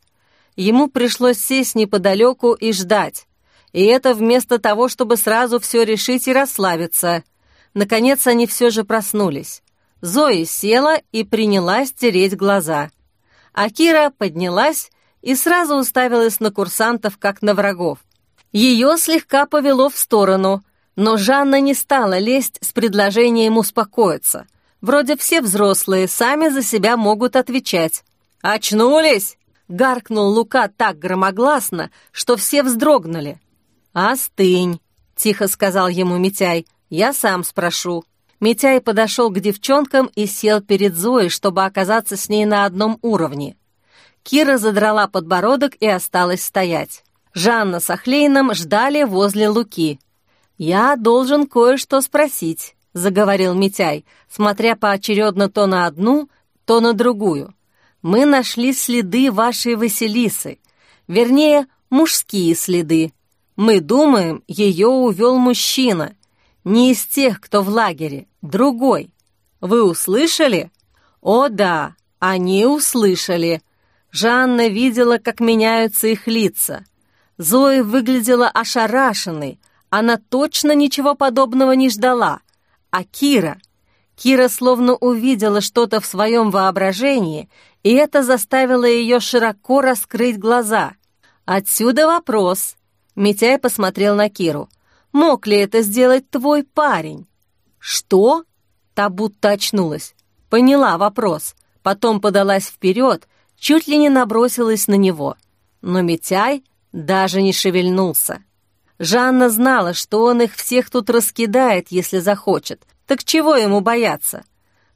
Ему пришлось сесть неподалеку и ждать. И это вместо того, чтобы сразу все решить и расслабиться. Наконец они все же проснулись. Зои села и принялась тереть глаза. А Кира поднялась и сразу уставилась на курсантов, как на врагов. Ее слегка повело в сторону. Но Жанна не стала лезть с предложением успокоиться. Вроде все взрослые сами за себя могут отвечать. «Очнулись!» — гаркнул Лука так громогласно, что все вздрогнули. «Остынь!» — тихо сказал ему Митяй. «Я сам спрошу». Митяй подошел к девчонкам и сел перед Зоей, чтобы оказаться с ней на одном уровне. Кира задрала подбородок и осталась стоять. Жанна с Ахлейном ждали возле Луки. «Я должен кое-что спросить», — заговорил Митяй, смотря поочередно то на одну, то на другую. «Мы нашли следы вашей Василисы, вернее, мужские следы. Мы думаем, ее увел мужчина, не из тех, кто в лагере, другой. Вы услышали? О да, они услышали. Жанна видела, как меняются их лица. Зоя выглядела ошарашенной, она точно ничего подобного не ждала. А Кира? Кира словно увидела что-то в своем воображении, и это заставило ее широко раскрыть глаза. Отсюда вопрос. Митяй посмотрел на Киру. Мог ли это сделать твой парень?» «Что?» Та будто очнулась. Поняла вопрос. Потом подалась вперед, чуть ли не набросилась на него. Но Митяй даже не шевельнулся. Жанна знала, что он их всех тут раскидает, если захочет. Так чего ему бояться?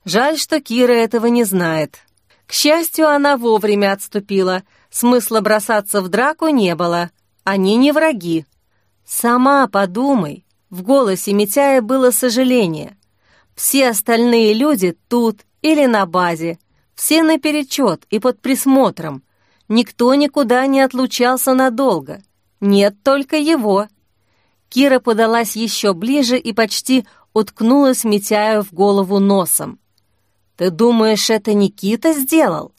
Жаль, что Кира этого не знает. К счастью, она вовремя отступила. Смысла бросаться в драку не было. Они не враги. «Сама подумай!» В голосе Митяя было сожаление. «Все остальные люди тут или на базе. Все наперечет и под присмотром. Никто никуда не отлучался надолго. Нет только его». Кира подалась еще ближе и почти уткнулась Митяю в голову носом. «Ты думаешь, это Никита сделал?»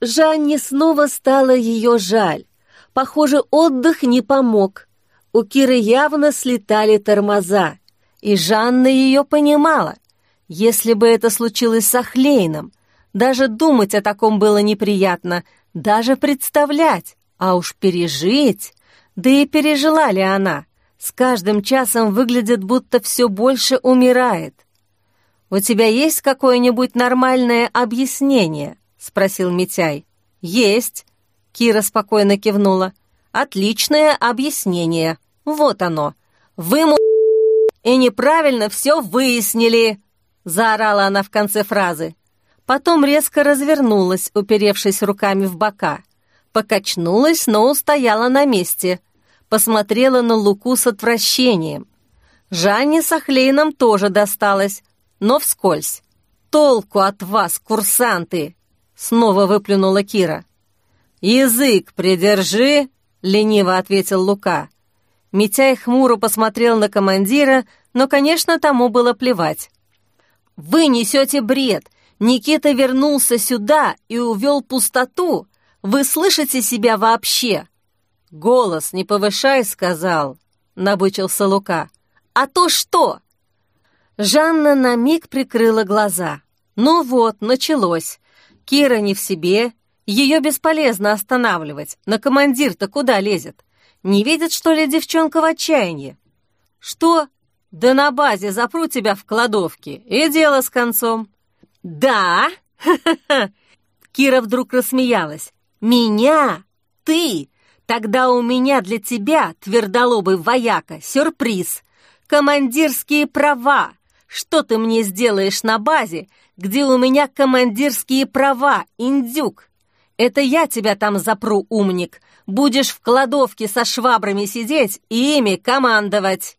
Жанне снова стало ее жаль. Похоже, отдых не помог. У Киры явно слетали тормоза, и Жанна ее понимала. Если бы это случилось с Ахлейном, даже думать о таком было неприятно, даже представлять, а уж пережить. Да и пережила ли она? С каждым часом выглядит, будто все больше умирает. «У тебя есть какое-нибудь нормальное объяснение?» — спросил Митяй. «Есть», — Кира спокойно кивнула. Отличное объяснение. Вот оно. Вы, му... и неправильно все выяснили, заорала она в конце фразы. Потом резко развернулась, уперевшись руками в бока. Покачнулась, но устояла на месте. Посмотрела на Луку с отвращением. Жанне с Ахлейном тоже досталось, но вскользь. «Толку от вас, курсанты!» Снова выплюнула Кира. «Язык придержи!» — лениво ответил Лука. Митяй хмуро посмотрел на командира, но, конечно, тому было плевать. «Вы несете бред! Никита вернулся сюда и увел пустоту! Вы слышите себя вообще?» «Голос не повышай», — сказал, — набычился Лука. «А то что?» Жанна на миг прикрыла глаза. «Ну вот, началось. Кира не в себе, ее бесполезно останавливать. На командир-то куда лезет? Не видит, что ли, девчонка в отчаянии? Что? Да на базе запру тебя в кладовке, и дело с концом. Да? <laughs> Кира вдруг рассмеялась. Меня? Ты? Тогда у меня для тебя, твердолобый вояка, сюрприз. Командирские права. Что ты мне сделаешь на базе, где у меня командирские права, индюк? Это я тебя там запру, умник. Будешь в кладовке со швабрами сидеть и ими командовать.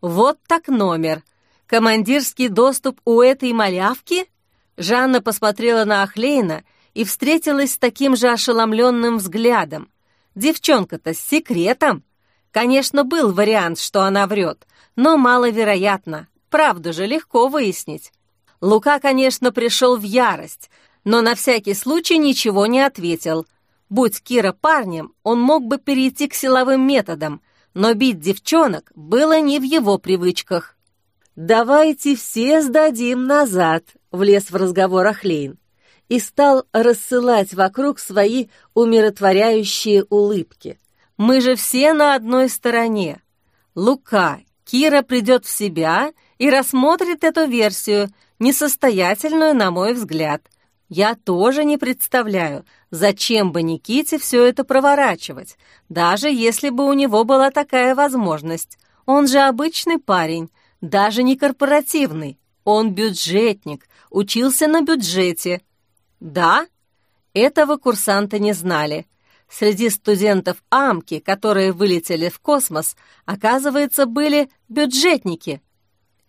Вот так номер. Командирский доступ у этой малявки? Жанна посмотрела на Ахлейна и встретилась с таким же ошеломленным взглядом. Девчонка-то с секретом. Конечно, был вариант, что она врет, но маловероятно. Правду же легко выяснить. Лука, конечно, пришел в ярость, но на всякий случай ничего не ответил. Будь Кира парнем, он мог бы перейти к силовым методам, но бить девчонок было не в его привычках. «Давайте все сдадим назад», — влез в разговор Ахлейн и стал рассылать вокруг свои умиротворяющие улыбки. «Мы же все на одной стороне. Лука, Кира придет в себя и рассмотрит эту версию, несостоятельную, на мой взгляд. Я тоже не представляю, зачем бы Никите все это проворачивать, даже если бы у него была такая возможность. Он же обычный парень, даже не корпоративный. Он бюджетник, учился на бюджете. Да, этого курсанты не знали. Среди студентов АМКи, которые вылетели в космос, оказывается, были бюджетники.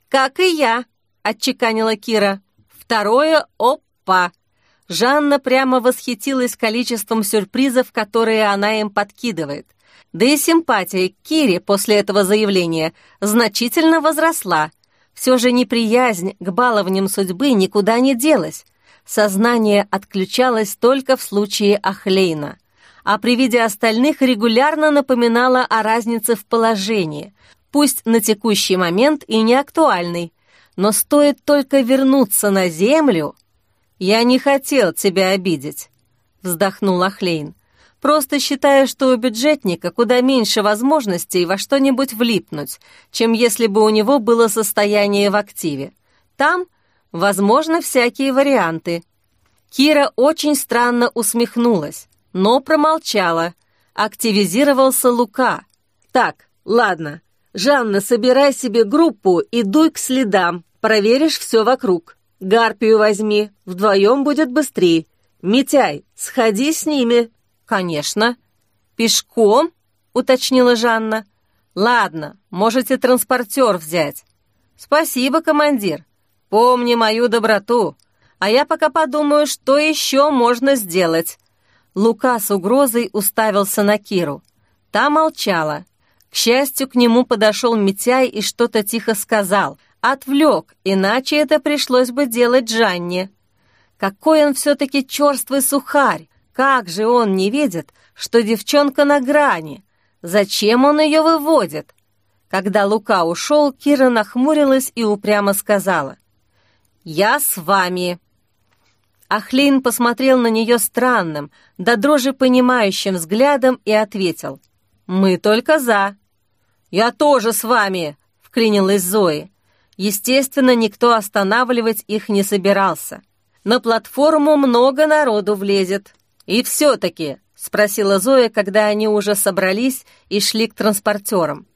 «Как и я», — отчеканила Кира. Второе — опа! Жанна прямо восхитилась количеством сюрпризов, которые она им подкидывает. Да и симпатия к Кире после этого заявления значительно возросла. Все же неприязнь к баловням судьбы никуда не делась. Сознание отключалось только в случае Ахлейна, а при виде остальных регулярно напоминало о разнице в положении, пусть на текущий момент и не актуальной, но стоит только вернуться на землю... «Я не хотел тебя обидеть», — вздохнул Ахлейн. «Просто считаю, что у бюджетника куда меньше возможностей во что-нибудь влипнуть, чем если бы у него было состояние в активе. Там Возможно, всякие варианты. Кира очень странно усмехнулась, но промолчала. Активизировался Лука. «Так, ладно. Жанна, собирай себе группу и дуй к следам. Проверишь все вокруг. Гарпию возьми, вдвоем будет быстрее. Митяй, сходи с ними». «Конечно». «Пешком?» — уточнила Жанна. «Ладно, можете транспортер взять». «Спасибо, командир. Помни мою доброту, а я пока подумаю, что еще можно сделать». Лука с угрозой уставился на Киру. Та молчала. К счастью, к нему подошел Митяй и что-то тихо сказал. Отвлек, иначе это пришлось бы делать Жанне. Какой он все-таки черствый сухарь! Как же он не видит, что девчонка на грани? Зачем он ее выводит? Когда Лука ушел, Кира нахмурилась и упрямо сказала. «Я с вами». Ахлин посмотрел на нее странным, до дрожи понимающим взглядом и ответил. «Мы только за». «Я тоже с вами», — вклинилась Зои. Естественно, никто останавливать их не собирался. На платформу много народу влезет. И все-таки, — спросила Зоя, когда они уже собрались и шли к транспортерам.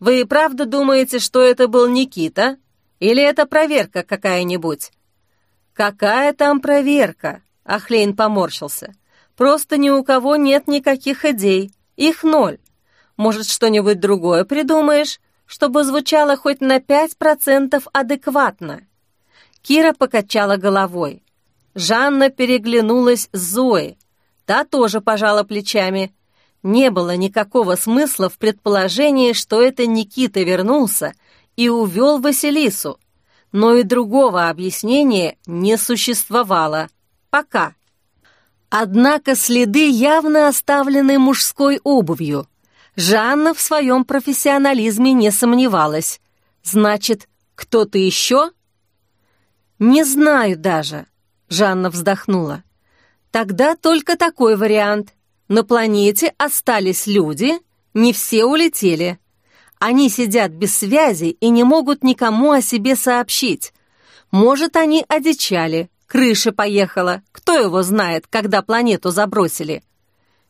«Вы и правда думаете, что это был Никита?» Или это проверка какая-нибудь?» «Какая там проверка?» — Ахлейн поморщился. «Просто ни у кого нет никаких идей. Их ноль. Может, что-нибудь другое придумаешь, чтобы звучало хоть на пять процентов адекватно?» Кира покачала головой. Жанна переглянулась с Зоей. Та тоже пожала плечами. Не было никакого смысла в предположении, что это Никита вернулся — и увел Василису, но и другого объяснения не существовало. Пока. Однако следы явно оставлены мужской обувью. Жанна в своем профессионализме не сомневалась. Значит, кто-то еще? Не знаю даже, Жанна вздохнула. Тогда только такой вариант. На планете остались люди, не все улетели. Они сидят без связи и не могут никому о себе сообщить. Может, они одичали, крыша поехала, кто его знает, когда планету забросили.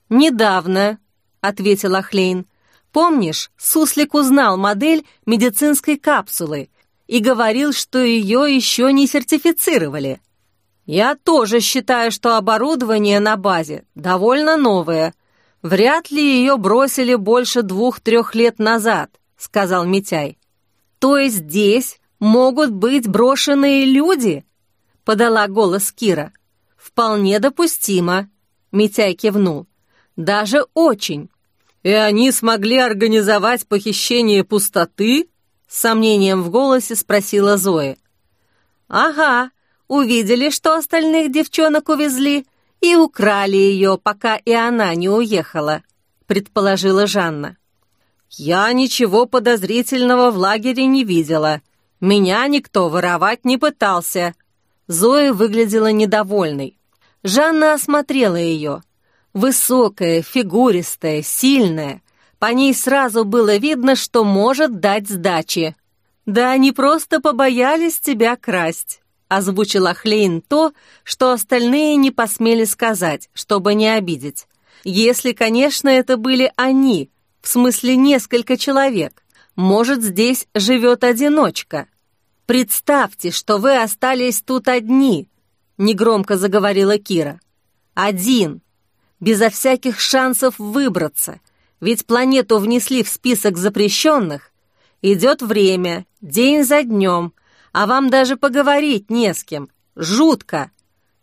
«Недавно», — ответил Ахлейн. «Помнишь, Суслик узнал модель медицинской капсулы и говорил, что ее еще не сертифицировали. Я тоже считаю, что оборудование на базе довольно новое — «Вряд ли ее бросили больше двух-трех лет назад», — сказал Митяй. «То есть здесь могут быть брошенные люди?» — подала голос Кира. «Вполне допустимо», — Митяй кивнул. «Даже очень». «И они смогли организовать похищение пустоты?» С сомнением в голосе спросила Зоя. «Ага, увидели, что остальных девчонок увезли, и украли ее, пока и она не уехала», — предположила Жанна. «Я ничего подозрительного в лагере не видела. Меня никто воровать не пытался». Зоя выглядела недовольной. Жанна осмотрела ее. Высокая, фигуристая, сильная. По ней сразу было видно, что может дать сдачи. «Да они просто побоялись тебя красть», — озвучила Хлейн то, что остальные не посмели сказать, чтобы не обидеть. Если, конечно, это были они, в смысле несколько человек. Может, здесь живет одиночка. Представьте, что вы остались тут одни, негромко заговорила Кира. Один, безо всяких шансов выбраться, ведь планету внесли в список запрещенных. Идет время, день за днем, а вам даже поговорить не с кем. Жутко.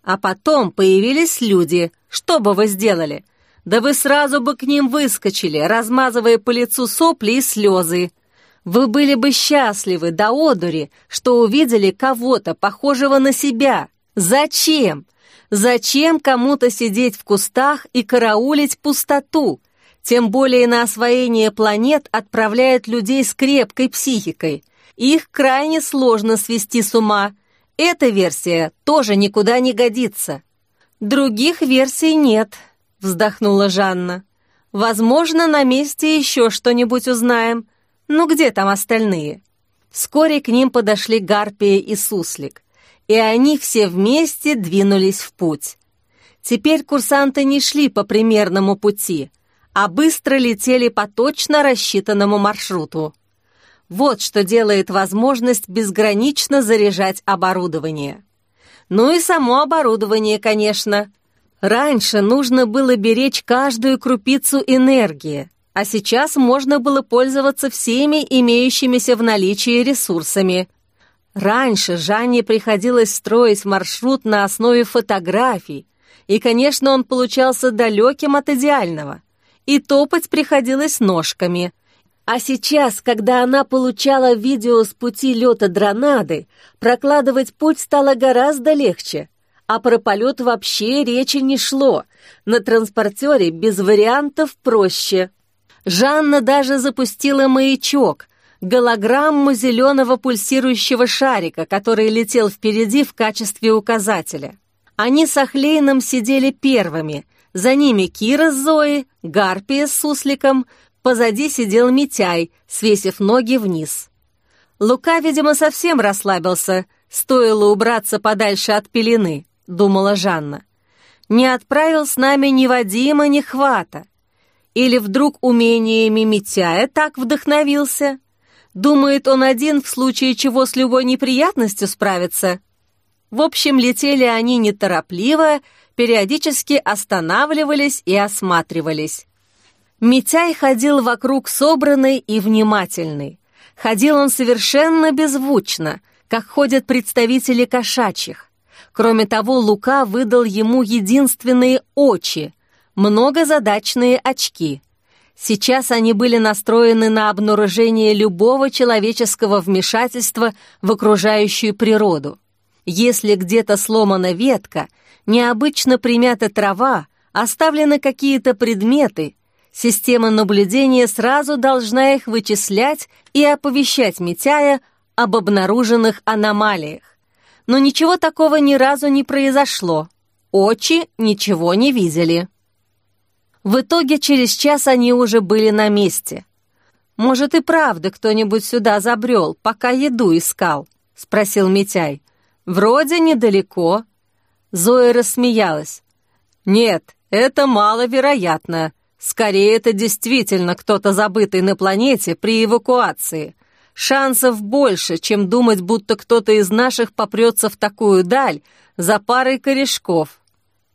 А потом появились люди. Что бы вы сделали? Да вы сразу бы к ним выскочили, размазывая по лицу сопли и слезы. Вы были бы счастливы до одури, что увидели кого-то, похожего на себя. Зачем? Зачем кому-то сидеть в кустах и караулить пустоту? Тем более на освоение планет отправляют людей с крепкой психикой. Их крайне сложно свести с ума. Эта версия тоже никуда не годится. Других версий нет, вздохнула Жанна. Возможно, на месте еще что-нибудь узнаем. Ну где там остальные? Вскоре к ним подошли Гарпия и Суслик, и они все вместе двинулись в путь. Теперь курсанты не шли по примерному пути, а быстро летели по точно рассчитанному маршруту. Вот что делает возможность безгранично заряжать оборудование. Ну и само оборудование, конечно – Раньше нужно было беречь каждую крупицу энергии, а сейчас можно было пользоваться всеми имеющимися в наличии ресурсами. Раньше Жанне приходилось строить маршрут на основе фотографий, и, конечно, он получался далеким от идеального, и топать приходилось ножками. А сейчас, когда она получала видео с пути лета Дронады, прокладывать путь стало гораздо легче — а про полет вообще речи не шло. На транспортере без вариантов проще. Жанна даже запустила маячок, голограмму зеленого пульсирующего шарика, который летел впереди в качестве указателя. Они с Ахлейном сидели первыми, за ними Кира с Зоей, Гарпия с Сусликом, позади сидел Митяй, свесив ноги вниз. Лука, видимо, совсем расслабился, стоило убраться подальше от пелены. — думала Жанна. «Не отправил с нами ни Вадима, ни Хвата. Или вдруг умениями Митяя так вдохновился? Думает, он один в случае чего с любой неприятностью справится?» В общем, летели они неторопливо, периодически останавливались и осматривались. Митяй ходил вокруг собранный и внимательный. Ходил он совершенно беззвучно, как ходят представители кошачьих. Кроме того, Лука выдал ему единственные очи, многозадачные очки. Сейчас они были настроены на обнаружение любого человеческого вмешательства в окружающую природу. Если где-то сломана ветка, необычно примята трава, оставлены какие-то предметы, система наблюдения сразу должна их вычислять и оповещать Митяя об обнаруженных аномалиях но ничего такого ни разу не произошло. Очи ничего не видели. В итоге через час они уже были на месте. «Может, и правда кто-нибудь сюда забрел, пока еду искал?» — спросил Митяй. «Вроде недалеко». Зоя рассмеялась. «Нет, это маловероятно. Скорее, это действительно кто-то забытый на планете при эвакуации. Шансов больше, чем думать, будто кто-то из наших попрется в такую даль за парой корешков.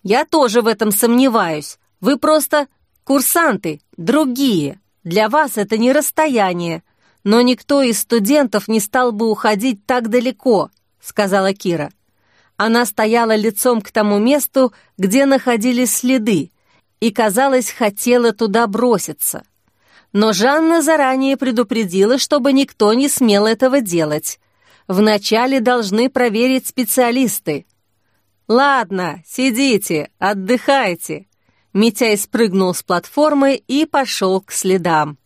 Я тоже в этом сомневаюсь. Вы просто курсанты, другие. Для вас это не расстояние. Но никто из студентов не стал бы уходить так далеко, сказала Кира. Она стояла лицом к тому месту, где находились следы, и, казалось, хотела туда броситься но Жанна заранее предупредила, чтобы никто не смел этого делать. Вначале должны проверить специалисты. «Ладно, сидите, отдыхайте». Митяй спрыгнул с платформы и пошел к следам.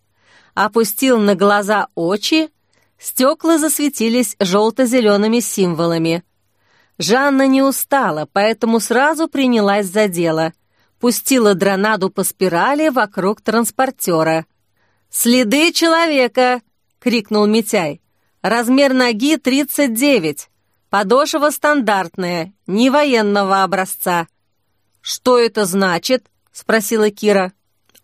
Опустил на глаза очи, стекла засветились желто-зелеными символами. Жанна не устала, поэтому сразу принялась за дело. Пустила дронаду по спирали вокруг транспортера — «Следы человека!» — крикнул Митяй. «Размер ноги 39. Подошва стандартная, не военного образца». «Что это значит?» — спросила Кира.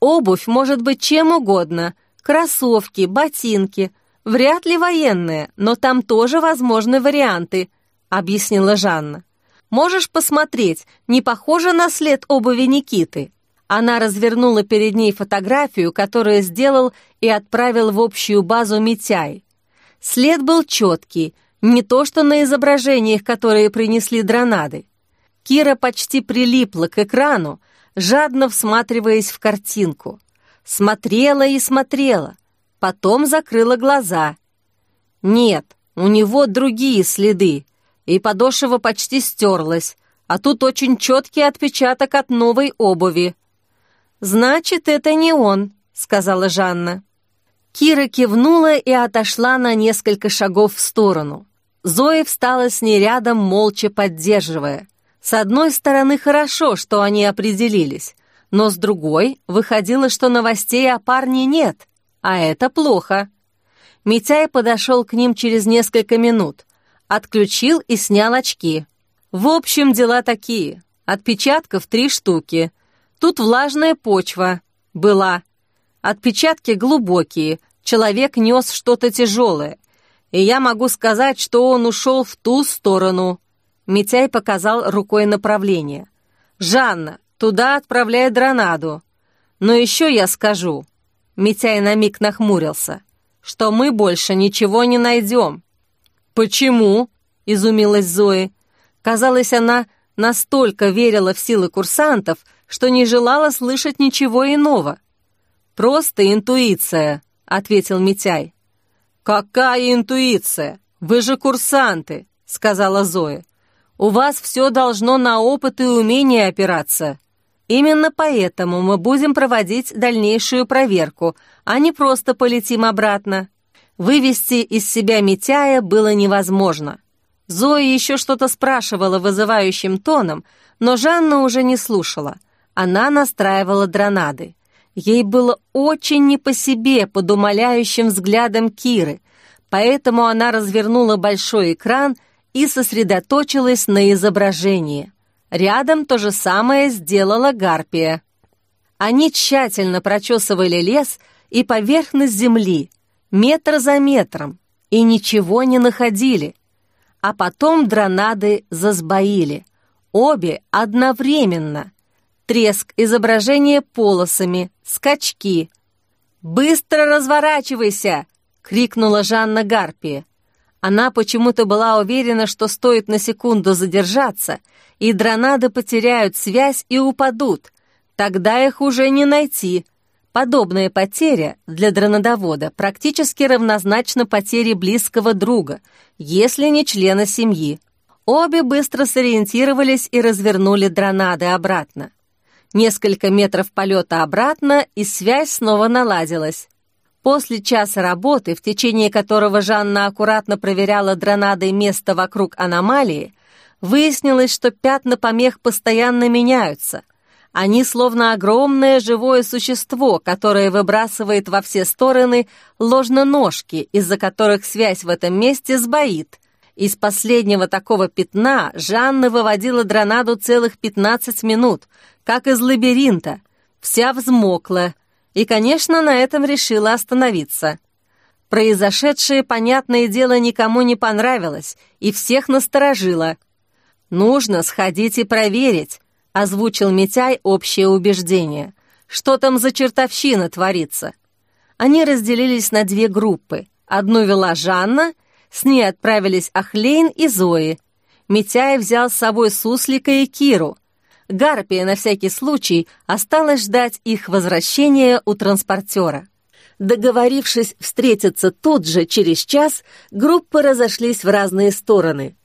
«Обувь может быть чем угодно. Кроссовки, ботинки. Вряд ли военные, но там тоже возможны варианты», — объяснила Жанна. «Можешь посмотреть, не похоже на след обуви Никиты?» Она развернула перед ней фотографию, которую сделал и отправил в общую базу Митяй. След был четкий, не то что на изображениях, которые принесли дронады. Кира почти прилипла к экрану, жадно всматриваясь в картинку. Смотрела и смотрела, потом закрыла глаза. Нет, у него другие следы, и подошва почти стерлась, а тут очень четкий отпечаток от новой обуви. «Значит, это не он», — сказала Жанна. Кира кивнула и отошла на несколько шагов в сторону. Зоя встала с ней рядом, молча поддерживая. С одной стороны, хорошо, что они определились, но с другой выходило, что новостей о парне нет, а это плохо. Митяй подошел к ним через несколько минут, отключил и снял очки. В общем, дела такие. Отпечатков три штуки, Тут влажная почва была. Отпечатки глубокие, человек нес что-то тяжелое. И я могу сказать, что он ушел в ту сторону. Митяй показал рукой направление. «Жанна, туда отправляй дронаду. Но еще я скажу». Митяй на миг нахмурился, что мы больше ничего не найдем. «Почему?» — изумилась Зои. Казалось, она настолько верила в силы курсантов, что не желала слышать ничего иного. «Просто интуиция», — ответил Митяй. «Какая интуиция? Вы же курсанты», — сказала Зоя. «У вас все должно на опыт и умение опираться. Именно поэтому мы будем проводить дальнейшую проверку, а не просто полетим обратно». Вывести из себя Митяя было невозможно. Зоя еще что-то спрашивала вызывающим тоном, но Жанна уже не слушала — она настраивала дронады. Ей было очень не по себе под умоляющим взглядом Киры, поэтому она развернула большой экран и сосредоточилась на изображении. Рядом то же самое сделала Гарпия. Они тщательно прочесывали лес и поверхность земли, метр за метром, и ничего не находили. А потом дронады засбоили. Обе одновременно — треск, изображение полосами, скачки. «Быстро разворачивайся!» — крикнула Жанна Гарпи. Она почему-то была уверена, что стоит на секунду задержаться, и дронады потеряют связь и упадут. Тогда их уже не найти. Подобная потеря для дронодовода практически равнозначна потере близкого друга, если не члена семьи. Обе быстро сориентировались и развернули дронады обратно. Несколько метров полета обратно, и связь снова наладилась. После часа работы, в течение которого Жанна аккуратно проверяла дронадой место вокруг аномалии, выяснилось, что пятна помех постоянно меняются. Они словно огромное живое существо, которое выбрасывает во все стороны ложноножки, из-за которых связь в этом месте сбоит. Из последнего такого пятна Жанна выводила дронаду целых 15 минут, как из лабиринта, вся взмокла, и, конечно, на этом решила остановиться. Произошедшее, понятное дело, никому не понравилось и всех насторожило. «Нужно сходить и проверить», — озвучил Митяй общее убеждение. «Что там за чертовщина творится?» Они разделились на две группы. Одну вела Жанна, с ней отправились Ахлейн и Зои. Митяй взял с собой Суслика и Киру — Гарпия на всякий случай осталась ждать их возвращения у транспортера. Договорившись встретиться тут же через час, группы разошлись в разные стороны.